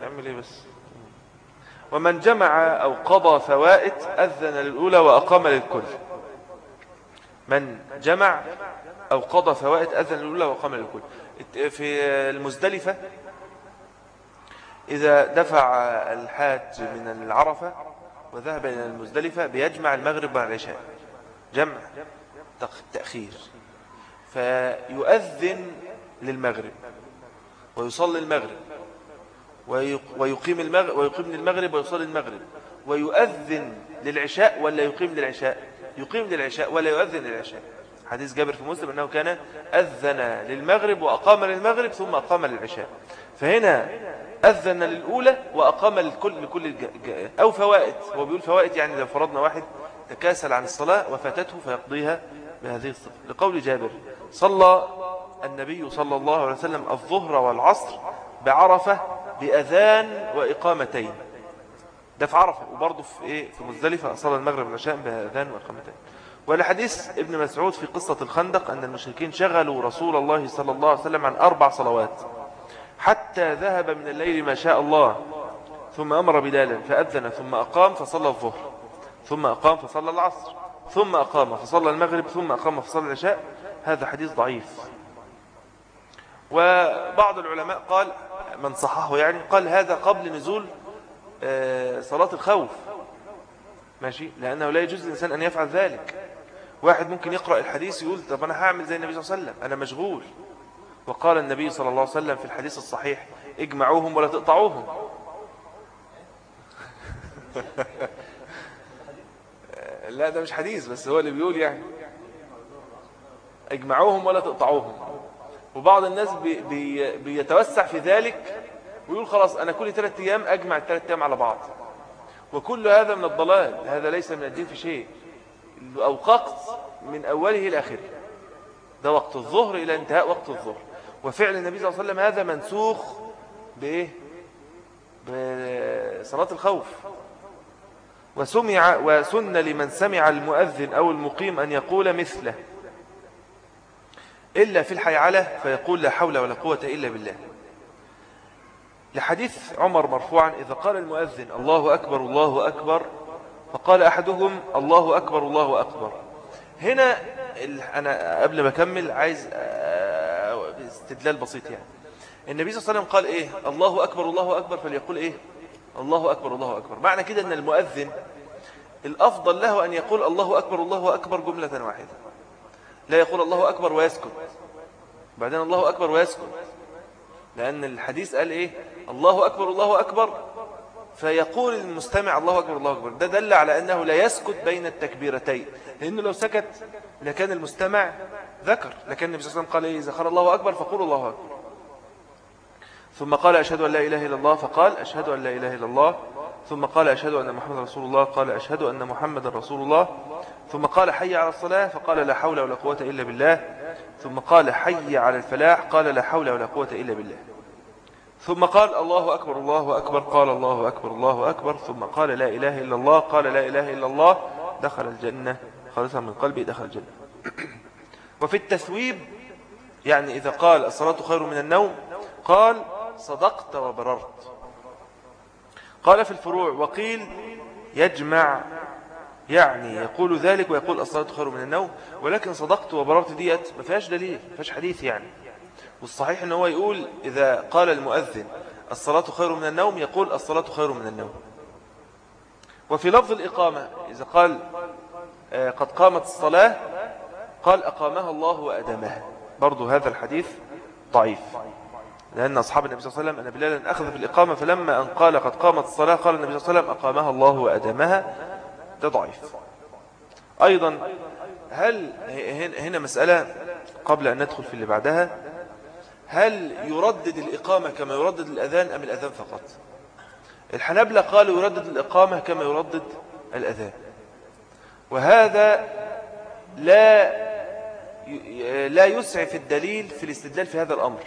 نعمل إيه بس؟ ومن جمع أو قضى فوائت أذن للأولى وأقام للكل. من جمع أو قضى فوائت أذن للأولى وأقام للكل. في المزدلفة إذا دفع الحاج من العرفة وذهب إلى المزدلفة بيجمع المغرب والعشاء جمع تأخير. فيؤذن للمغرب ويصلي المغرب ويقيم المغرب ويقيم للمغرب ويصلي المغرب ويؤذن للعشاء ولا يقيم للعشاء؟ يقيم للعشاء ولا يؤذن للعشاء. حديث جابر في مسلم أنه كان أذن للمغرب وأقام للمغرب ثم أقام للعشاء. فهنا أذن للأولى وأقام لكل لكل أو فوائد. هو بيقول فوائد يعني لو فرضنا واحد تكاسل عن الصلاة وفاتته فيقضيها بهذه الصفة. لقول جابر صلى النبي صلى الله عليه وسلم الظهر والعصر بعرفة بأذان وإقامتين. ده في عرفة وبرضه في إيه في مزدلفة صلى المغرب والعشاء بأذان وإقامتين ولحديث ابن مسعود في قصة الخندق أن المشركين شغلوا رسول الله صلى الله عليه وسلم عن أربع صلوات. حتى ذهب من الليل ما شاء الله ثم أمر بلالا فأذن ثم أقام فصلى الظهر ثم أقام فصلى العصر ثم أقام فصلى المغرب ثم أقام فصلى العشاء. هذا حديث ضعيف. وبعض العلماء قال من صححه يعني قال هذا قبل نزول صلاة الخوف. ماشي؟ لأنه لا يجوز للإنسان أن يفعل ذلك. واحد ممكن يقرأ الحديث يقول طب أنا هعمل زي النبي صلى الله عليه وسلم. أنا مشغول. وقال النبي صلى الله عليه وسلم في الحديث الصحيح اجمعوهم ولا تقطعوهم. لا ده مش حديث بس هو اللي بيقول يعني. اجمعوهم ولا تقطعوهم. وبعض الناس بي بي بيتوسع في ذلك ويقول خلاص أنا كل ثلاثة أيام أجمع الثلاثة أيام على بعض. وكل هذا من الضلال هذا ليس من الدين في شيء. أوقات من أوله إلى آخره. ده وقت الظهر إلى انتهاء وقت الظهر. وفعل النبي صلى الله عليه وسلم هذا منسوخ بإيه بصلاة الخوف. وسمع وسن لمن سمع المؤذن أو المقيم أن يقول مثله. إلا في الحيعلة فيقول لا حول ولا قوة إلا بالله. لحديث عمر مرفوعا إذا قال المؤذن الله أكبر الله أكبر فقال أحدهم الله أكبر الله أكبر. هنا أنا قبل ما أكمل عايز آه، استدلال بسيط يعني. النبي صلى الله عليه وسلم قال إيه؟ الله أكبر الله أكبر فليقول إيه؟ الله أكبر الله أكبر. معنى كده أن المؤذن الأفضل له أن يقول الله أكبر الله أكبر جملة واحدة. لا يقول الله أكبر ويسكت. بعدين الله أكبر ويسكت. لأن الحديث قال إيه؟ الله أكبر الله أكبر. فيقول المستمع الله أكبر الله أكبر. ده دل على أنه لا يسكت بين التكبيرتين. لأنه لو سكت لكان المستمع ذكر. لكن النبي صلى الله عليه وسلم قال إيه؟ إذا الله أكبر فقولوا الله أكبر. ثم قال أشهد أن لا إله إلا الله فقال أشهد أن لا إله إلا الله. ثم قال أشهد أن محمد رسول الله قال أشهد أن محمد رسول الله. ثم قال حي على الصلاة فقال لا حول ولا قوة إلا بالله. ثم قال حي على الفلاح قال لا حول ولا قوة إلا بالله. ثم قال الله أكبر الله أكبر قال الله أكبر الله أكبر ثم قال لا إله إلا الله قال لا إله إلا الله دخل الجنة خالصا من قلبي دخل الجنة. وفي التثويب يعني إذا قال الصلاة خير من النوم قال صدقت وبررت. قال في الفروع وقيل يجمع يعني يقول ذلك ويقول الصلاة خير من النوم ولكن صدقت وبررت ديت ما فيهاش دليل ما فيهاش حديث يعني. والصحيح إن هو يقول إذا قال المؤذن الصلاة خير من النوم يقول الصلاة خير من النوم. وفي لفظ الإقامة إذا قال آه، قد قامت الصلاة قال أقامها الله وأدمها برضو هذا الحديث ضعيف. لأن أصحاب النبي صلى الله عليه وسلم أن بلالا أخذ في الإقامة فلما أن قال قد قامت الصلاة قال النبي صلى الله عليه وسلم أقامها الله وأدمها ده ضعيف. أيضا هل هنا مسألة قبل أن ندخل في اللي بعدها. هل يردد الإقامة كما يردد الأذان أم الأذان فقط؟ الحنبلة قالوا يردد الإقامة كما يردد الأذان. وهذا لا لا يسعف الدليل في الاستدلال في هذا الأمر.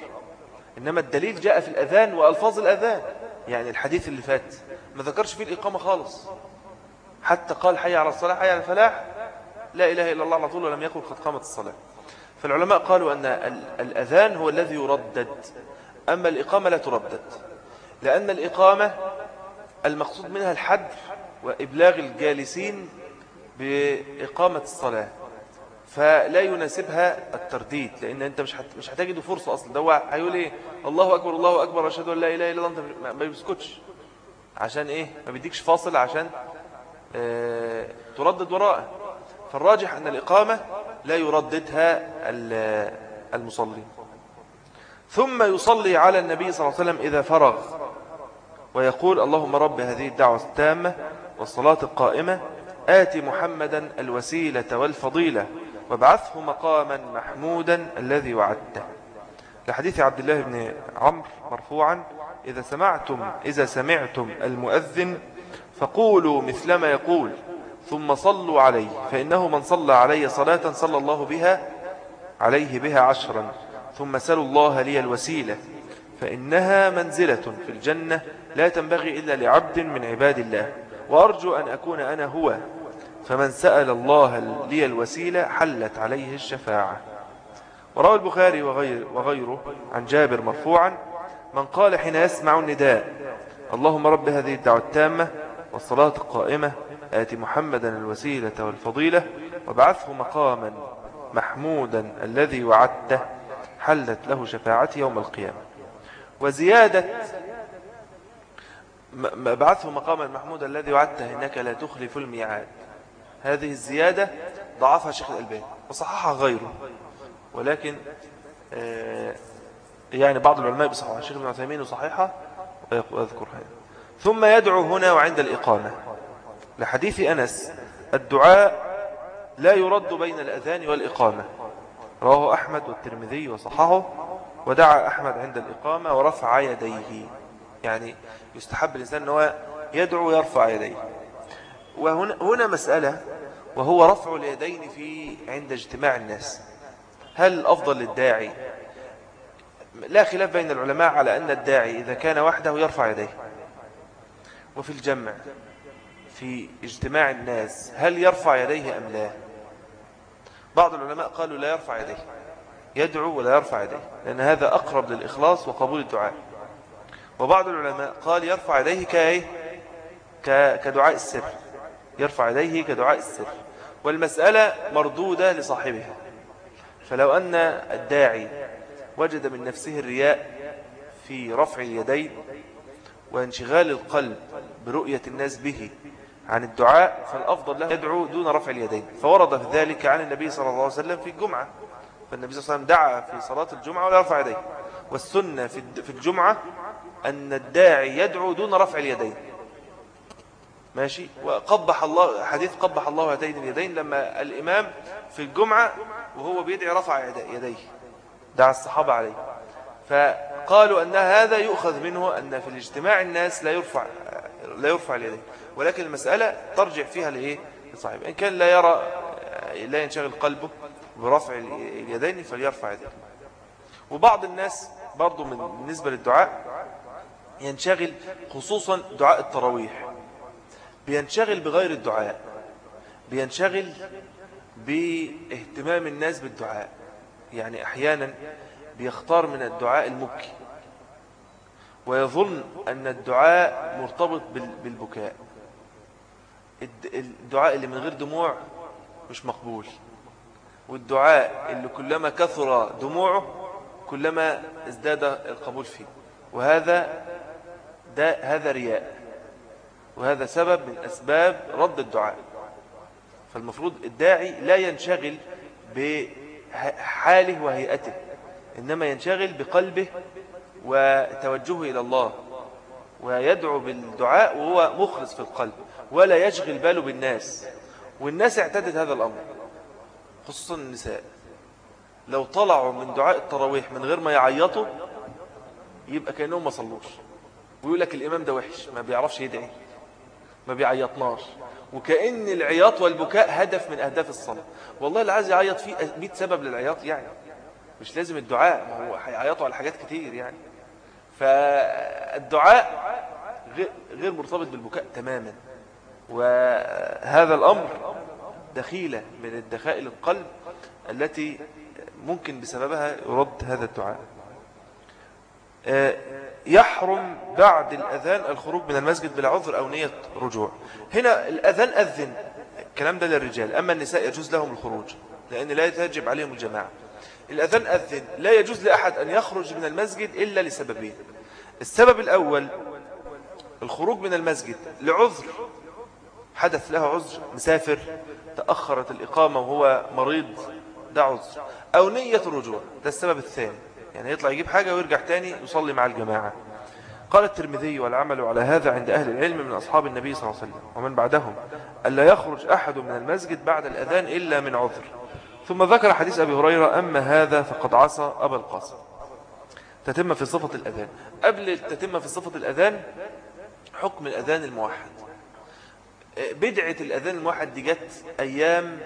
إنما الدليل جاء في الأذان وألفاظ الأذان. يعني الحديث اللي فات ما ذكرش فيه الإقامة خالص. حتى قال حي على الصلاة حي على الفلاح لا إله إلا الله على طول ولم يقل قد قامت الصلاة. فالعلماء قالوا أن الأذان هو الذي يردد أما الإقامة لا تردد لأن الإقامة المقصود منها الحد وإبلاغ الجالسين بإقامة الصلاة فلا يناسبها الترديد لأن أنت مش مش هتجد فرصة أصلا. ده هو هيقول إيه؟ الله أكبر الله أكبر أشهد أن لا إله إلا الله أنت ما بيسكتش. عشان إيه؟ ما بيديكش فاصل عشان آه تردد وراءه. فالراجح أن الإقامة لا يرددها المصلين ثم يصلي على النبي صلى الله عليه وسلم إذا فرغ. ويقول اللهم رب هذه الدعوة التامة والصلاة القائمة آت محمدا الوسيلة والفضيلة وابعثه مقاما محمودا الذي وعدته. لحديث عبد الله بن عمرو مرفوعا إذا سمعتم إذا سمعتم المؤذن فقولوا مثلما يقول. ثم صلوا عليه فإنه من صلى علي صلاة صلى الله بها عليه بها عشرا ثم سلوا الله لي الوسيلة فإنها منزلة في الجنة لا تنبغي إلا لعبد من عباد الله وأرجو أن أكون أنا هو فمن سأل الله لي الوسيلة حلت عليه الشفاعة. وروى البخاري وغير وغيره عن جابر مرفوعا من قال حين يسمع النداء اللهم رب هذه الدعوة التامة والصلاة القائمة آت محمدا الوسيلة والفضيلة وابعثه مقاما محمودا الذي وعدته حلت له شفاعتي يوم القيامة. وزيادة بعثه مقاما محمودا الذي وعدته إنك لا تخلف الميعاد. هذه الزيادة ضعفها الشيخ الألباني وصححها غيره ولكن آه، يعني بعض العلماء بصححها الشيخ ابن عثيمين وصحيحها ويذكرها. ثم يدعو هنا وعند الإقامة. لحديث أنس الدعاء لا يرد بين الأذان والإقامة. رواه أحمد والترمذي وصححه ودعا أحمد عند الإقامة ورفع يديه. يعني يستحب الإنسان أنه يدعو ويرفع يديه. وهنا هنا مسألة وهو رفع اليدين في عند اجتماع الناس. هل أفضل للداعي؟ لا خلاف بين العلماء على أن الداعي إذا كان وحده يرفع يديه. وفي الجمع. في اجتماع الناس هل يرفع يديه أم لا؟ بعض العلماء قالوا لا يرفع يديه يدعو ولا يرفع يديه لأن هذا أقرب للإخلاص وقبول الدعاء. وبعض العلماء قال يرفع يديه كأيه؟ كدعاء السر يرفع يديه كدعاء السر. والمسألة مردودة لصاحبها. فلو أن الداعي وجد من نفسه الرياء في رفع اليدين وانشغال القلب برؤية الناس به عن الدعاء فالأفضل له يدعو دون رفع اليدين. فورد في ذلك عن النبي صلى الله عليه وسلم في الجمعة. فالنبي صلى الله عليه وسلم دعا في صلاة الجمعة ولا يرفع يديه. والسنة في الجمعة أن الداعي يدعو دون رفع اليدين. ماشي؟ وقبح الله حديث قبح الله هاتين اليدين لما الإمام في الجمعة وهو بيدعي رفع يديه. دعا الصحابة عليه. فقالوا أن هذا يؤخذ منه أن في الاجتماع الناس لا يرفع لا يرفع اليدين. ولكن المسألة ترجع فيها لإيه؟ لصاحب إن كان لا يرى لا ينشغل قلبه برفع اليدين فليرفع يديه. وبعض الناس برضو من بالنسبة للدعاء ينشغل خصوصا دعاء التراويح. بينشغل بغير الدعاء. بينشغل باهتمام الناس بالدعاء. يعني أحيانا بيختار من الدعاء المبكي. ويظن أن الدعاء مرتبط بالبكاء. الدعاء اللي من غير دموع مش مقبول. والدعاء اللي كلما كثر دموعه كلما ازداد القبول فيه. وهذا ده هذا رياء. وهذا سبب من أسباب رد الدعاء. فالمفروض الداعي لا ينشغل بحاله وهيئته إنما ينشغل بقلبه وتوجهه إلى الله ويدعو بالدعاء وهو مخلص في القلب. ولا يشغل باله بالناس. والناس اعتدت هذا الأمر خصوصا النساء. لو طلعوا من دعاء التراويح من غير ما يعيطوا يبقى كأنهم ما صلوش. ويقول لك الإمام ده وحش ما بيعرفش يدعي ما بيعيطناش. وكأن العياط والبكاء هدف من أهداف الصلاة. والله اللي عايز يعيط فيه 100 سبب للعياط يعني. مش لازم الدعاء ما هو هيعيطوا على حاجات كتير يعني. فالدعاء غير مرتبط بالبكاء تماما. وهذا الأمر دخيلة من الدخائل القلب التي ممكن بسببها يرد هذا الدعاء. آه، يحرم بعد الأذان الخروج من المسجد بلا عذر أو نية رجوع. هنا الأذان أذن الكلام ده للرجال. أما النساء يجوز لهم الخروج لأن لا يتجب عليهم الجماعة. الأذان أذن لا يجوز لأحد أن يخرج من المسجد إلا لسببين. السبب الأول الخروج من المسجد لعذر حدث له عذر مسافر تأخرت الإقامة وهو مريض ده عذر. أو نية رجوع ده السبب الثاني. يعني يطلع يجيب حاجة ويرجع تاني يصلي مع الجماعة. قال الترمذي والعمل على هذا عند أهل العلم من أصحاب النبي صلى الله عليه وسلم. ومن بعدهم ألا يخرج أحد من المسجد بعد الأذان إلا من عذر. ثم ذكر حديث أبي هريرة أما هذا فقد عصى أبا القاسم. تتم في صفة الأذان. قبل تتم في صفة الأذان حكم الأذان الموحد. بدعة الأذان الموحد دي جت أيام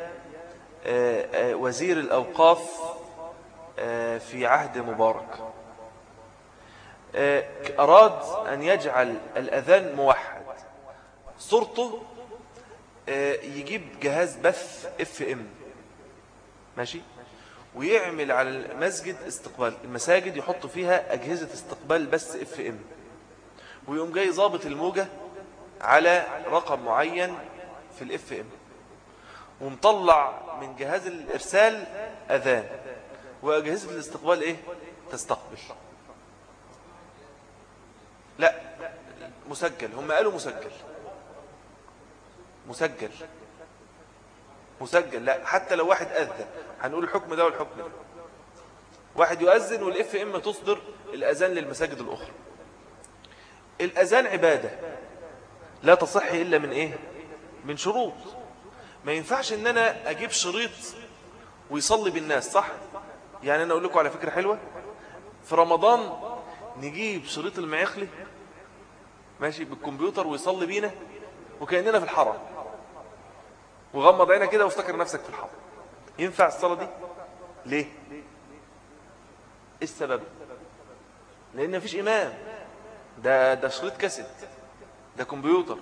آه، آه، وزير الأوقاف آه، في عهد مبارك. أراد أن يجعل الأذان موحد. صورته يجيب جهاز بث FM ماشي؟ ويعمل على المسجد استقبال. المساجد يحط فيها أجهزة استقبال بث FM ويقوم جاي ضابط الموجة على رقم معين في الاف ام ومطلع من جهاز الإرسال أذان. وأجهزة الاستقبال إيه؟ تستقبل. لا مسجل. هم قالوا مسجل. مسجل. مسجل. لا حتى لو واحد أذن. هنقول الحكم ده والحكم ده. واحد يؤذن والاف ام تصدر الأذان للمساجد الأخرى. الأذان عبادة. لا تصح إلا من إيه؟ من شروط. ما ينفعش إن أنا أجيب شريط ويصلي بالناس صح؟ يعني أنا أقول لكم على فكرة حلوة. في رمضان نجيب شريط المعيخلي ماشي بالكمبيوتر ويصلي بينا وكأننا في الحرم وغمض عينك كده وافتكر نفسك في الحرم ينفع الصلاة دي؟ ليه؟ السبب؟ لأن مفيش إمام. ده ده شريط كاسيت. ده كمبيوتر.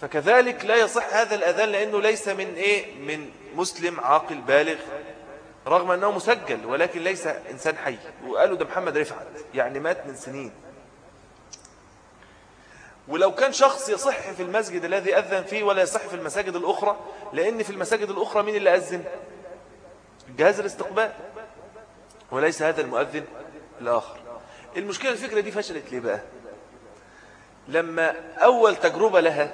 فكذلك لا يصح هذا الأذان لأنه ليس من إيه؟ من مسلم عاقل بالغ رغم أنه مسجل ولكن ليس إنسان حي. وقالوا ده محمد رفعت يعني مات من سنين. ولو كان شخص يصح في المسجد الذي أذن فيه ولا يصح في المساجد الأخرى لأن في المساجد الأخرى مين اللي أذن؟ جهاز الاستقبال. وليس هذا المؤذن الآخر. المشكلة الفكرة دي فشلت ليه بقى؟ لما أول تجربة لها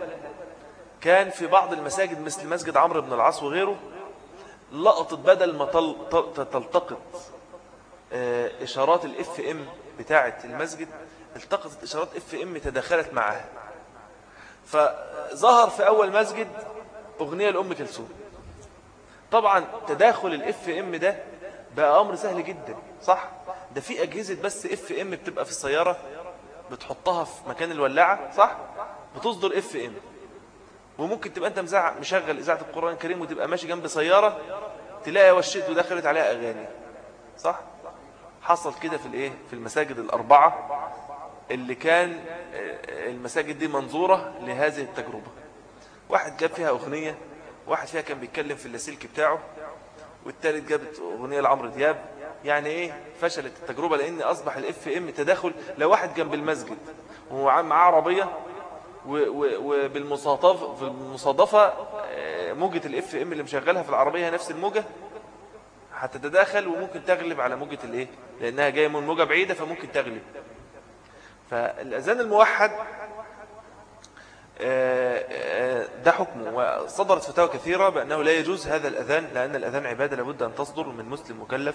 كان في بعض المساجد مثل مسجد عمرو بن العاص وغيره لقطت بدل ما تلتقط آه، إشارات ال FM بتاعة المسجد التقطت إشارات FM تدخلت معها. فظهر في أول مسجد أغنية لأم كلثوم. طبعا تداخل ال FM ده بقى أمر سهل جدا صح؟ ده في أجهزة بث FM بتبقى في السيارة بتحطها في مكان الولاعة صح؟ بتصدر FM وممكن تبقى أنت مشغل إذاعة القرآن الكريم وتبقى ماشي جنب سيارة تلاقي وشيت ودخلت عليها أغاني. صح؟ حصل كده في الإيه؟ في المساجد الأربعة اللي كان آه، المساجد دي منظورة لهذه التجربة. واحد جاب فيها أغنية واحد فيها كان بيتكلم في اللاسلكي بتاعه والتالت جابت أغنية لعمرو دياب. يعني إيه؟ فشلت التجربة لأن أصبح ال FM تداخل لو واحد جنب المسجد ومعاه عربية وبالمصادفة المصادفة موجة ال FM اللي مشغلها في العربية نفس الموجة هتتداخل وممكن تغلب على موجة الايه لأنها جاية من موجة بعيدة فممكن تغلب. فالأذان الموحد آه، آه، ده حكمه. وصدرت فتاوى كثيرة بأنه لا يجوز هذا الأذان لأن الأذان عبادة لابد أن تصدر من مسلم مكلف.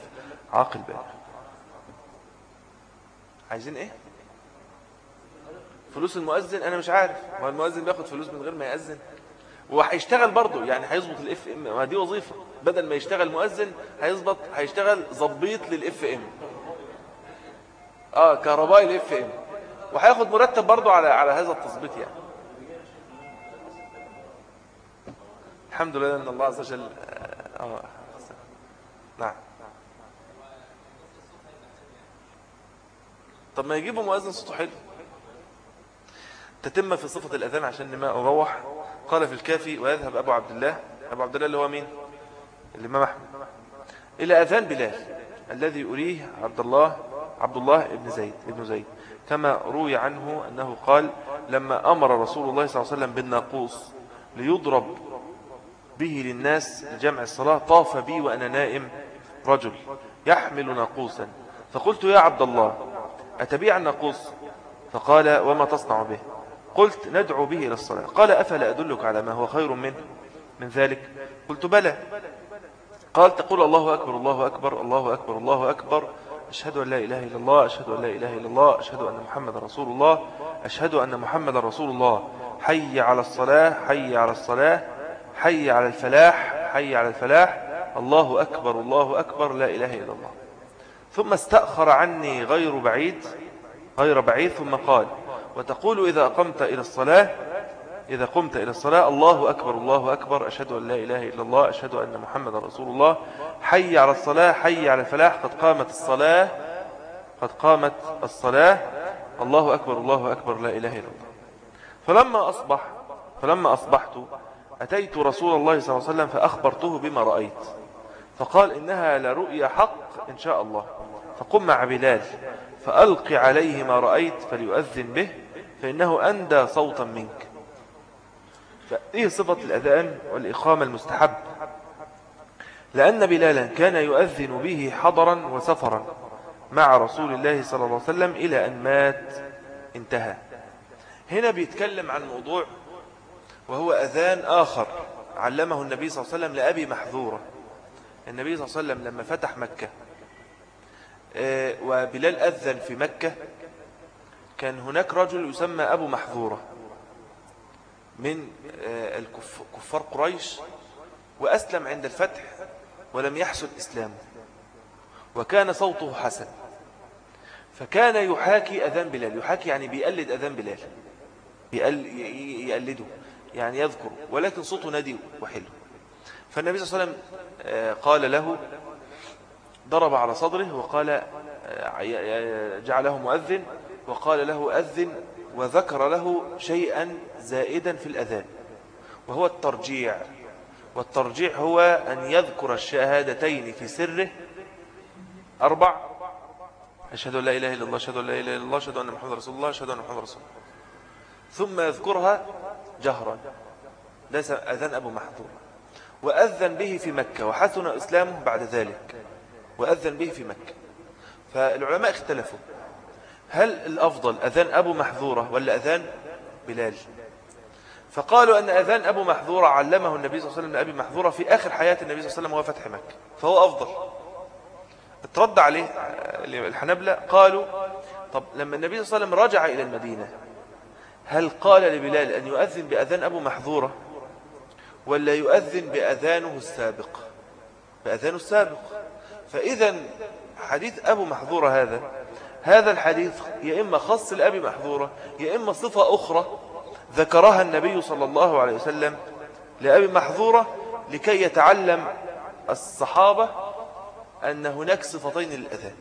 عاقل بالغ عايزين إيه؟ فلوس المؤذن؟ أنا مش عارف. ما المؤذن بياخد فلوس من غير ما يأذن؟ وهيشتغل برضه يعني هيظبط الاف ام ما دي وظيفة. بدل ما يشتغل مؤذن هيظبط هيشتغل ظبيط لل FM آه كهربائي ال FM وهياخد مرتب برضه على على هذا التظبيط يعني. الحمد لله إن الله عز وجل آه, آه. نعم. طب ما يجيبوا مؤذن صوته حلو. تتم في صفة الأذان عشان ما أروح قال في الكافي ويذهب أبو عبد الله. أبو عبد الله اللي هو مين؟ الإمام أحمد. إلى أذان بلال الذي أريه عبد الله عبد الله ابن زيد ابن زيد. كما روي عنه أنه قال لما أمر رسول الله صلى الله عليه وسلم بالناقوس ليضرب به للناس لجمع الصلاة طاف بي وأنا نائم رجل يحمل ناقوسا. فقلت يا عبد الله أتبيع الناقوس فقال وما تصنع به. قلت ندعو به إلى الصلاة. قال أفلا أدلك على ما هو خير منه؟ من ذلك؟ قلت بلى. قال تقول الله أكبر الله أكبر الله أكبر الله أكبر. أشهد أن لا إله إلا الله أشهد أن لا إله إلا الله أشهد أن محمد رسول الله أشهد أن محمد رسول الله. حي على الصلاة حي على الصلاة حي على الفلاح حي على الفلاح. الله أكبر الله أكبر لا إله إلا الله. ثم استأخر عني غير بعيد غير بعيد ثم قال وتقول إذا قمت إلى الصلاة إذا قمت إلى الصلاة الله أكبر الله أكبر أشهد أن لا إله إلا الله أشهد أن محمد رسول الله حي على الصلاة حي على الفلاح قد قامت الصلاة قد قامت الصلاة الله أكبر الله أكبر لا إله إلا الله. فلما أصبح فلما أصبحت أتيت رسول الله صلى الله عليه وسلم فأخبرته بما رأيت. فقال إنها لرؤيا حق إن شاء الله. فقم مع بلال فألق عليه ما رأيت فليؤذن به فإنه أندى صوتا منك. فإيه صفة الأذان والإقامة المستحب؟ لأن بلالا كان يؤذن به حضرا وسفرا مع رسول الله صلى الله عليه وسلم إلى أن مات انتهى. هنا بيتكلم عن موضوع وهو أذان آخر علمه النبي صلى الله عليه وسلم لأبي محذورة. النبي صلى الله عليه وسلم لما فتح مكة آه، وبلال أذن في مكة كان هناك رجل يسمى أبو محظورة من آه، كفار قريش وأسلم عند الفتح ولم يحسن إسلامه وكان صوته حسن فكان يحاكي أذان بلال يحاكي يعني بيقلد أذان بلال يقلده يعني يذكر ولكن صوته ندي وحلو. فالنبي صلى الله عليه وسلم قال له ضرب على صدره وقال جعله مؤذن وقال له أذن وذكر له شيئا زائدا في الأذان وهو الترجيع والترجيع هو أن يذكر الشهادتين في سره. أربع أشهد أن لا إله إلا الله أشهد أن لا إله إلا الله أشهد أن محمد رسول الله أشهد أن محمد رسول الله. ثم يذكرها جهرا ليس أذان أبو محظور وأذن به في مكة وحسن إسلامه بعد ذلك. وأذن به في مكة. فالعلماء اختلفوا. هل الأفضل أذان أبو محذورة ولا أذان بلال؟ فقالوا أن أذان أبو محذورة علمه النبي صلى الله عليه وسلم لأبي محذورة في آخر حياة النبي صلى الله عليه وسلم وهو فتح مكة. فهو أفضل. اترد عليه الحنبلة قالوا طب لما النبي صلى الله عليه وسلم رجع إلى المدينة هل قال لبلال أن يؤذن بأذان أبو محذورة؟ ولا يؤذن بأذانه السابق. بأذانه السابق. فإذا حديث أبو محظورة هذا هذا الحديث يا إما خاص لأبي محظورة يا إما صفة أخرى ذكرها النبي صلى الله عليه وسلم لأبي محظورة لكي يتعلم الصحابة أن هناك صفتين للأذان.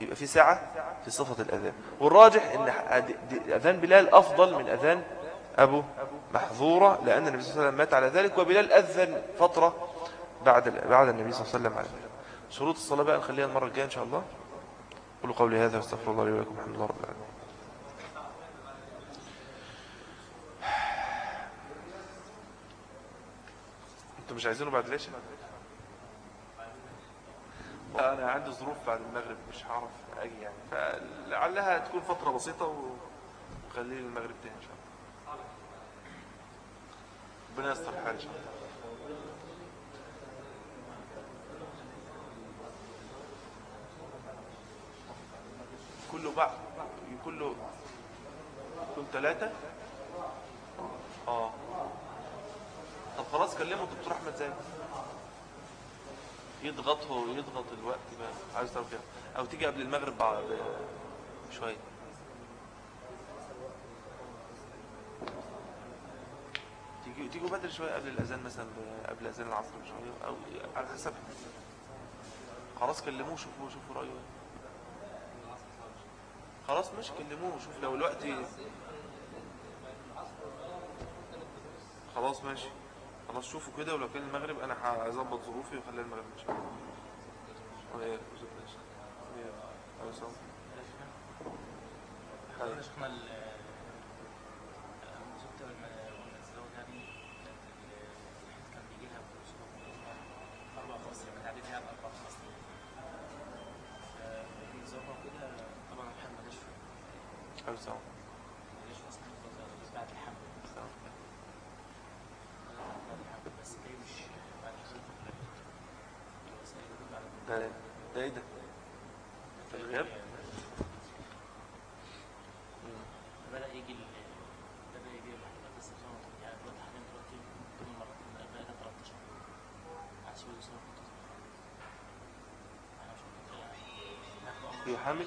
يبقى في ساعة في صفة الأذان. والراجح أن أذان بلال أفضل من أذان أبو محظورة لأن النبي صلى الله عليه وسلم مات على ذلك وبلال أذن فترة بعد بعد النبي صلى الله عليه وسلم على ذلك. شروط الصلاة بقى نخليها المرة الجاية إن شاء الله. قولوا قولي هذا واستغفر الله لي ولكم الحمد لله رب العالمين. أنتوا مش عايزينه بعد ليش أنا عندي ظروف بعد المغرب مش هعرف أجي يعني. فلعلها تكون فترة بسيطة وخليه المغرب تاني ربنا يستر الحال ان شاء الله كله بعد كله كل ثلاثة آه. طب خلاص كلمه الدكتور أحمد زايد يضغطه يضغط الوقت بقى. عايز تعرف كده أو تيجي قبل المغرب شوية تيجوا بدري شوية قبل الاذان مثلا قبل اذان العصر بشويه أو على حسب خلاص كلموه شوفوا شوفوا رايه خلاص مش كلموه شوف لو الوقت خلاص ماشي خلاص شوفوا كده ولو كان المغرب أنا هظبط ظروفي وخليها المغرب ان شاء الله وياك شيخنا زوجتي والمتزوج يعني كان بيجي لها أربع خمس سنين قاعدين فيها أربع خمس سنين فنظامها كده طبعا الحمل ما جاش جاش أصلا بعد الحمل بس جاي مش بعد الحمل ده إيه ده؟ في الغياب؟ بدأ يجي بدأ يجي بس يعني دلوقتي حاليا دلوقتي كل مرة بقى 13 على سبيل المثال هي حامل؟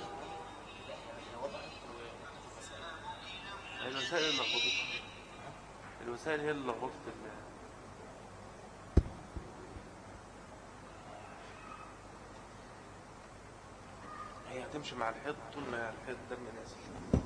الوسائل اللي الوسائل هي اللي لخبطت هي هتمشي مع الحيض طول ما الحيض دم نازل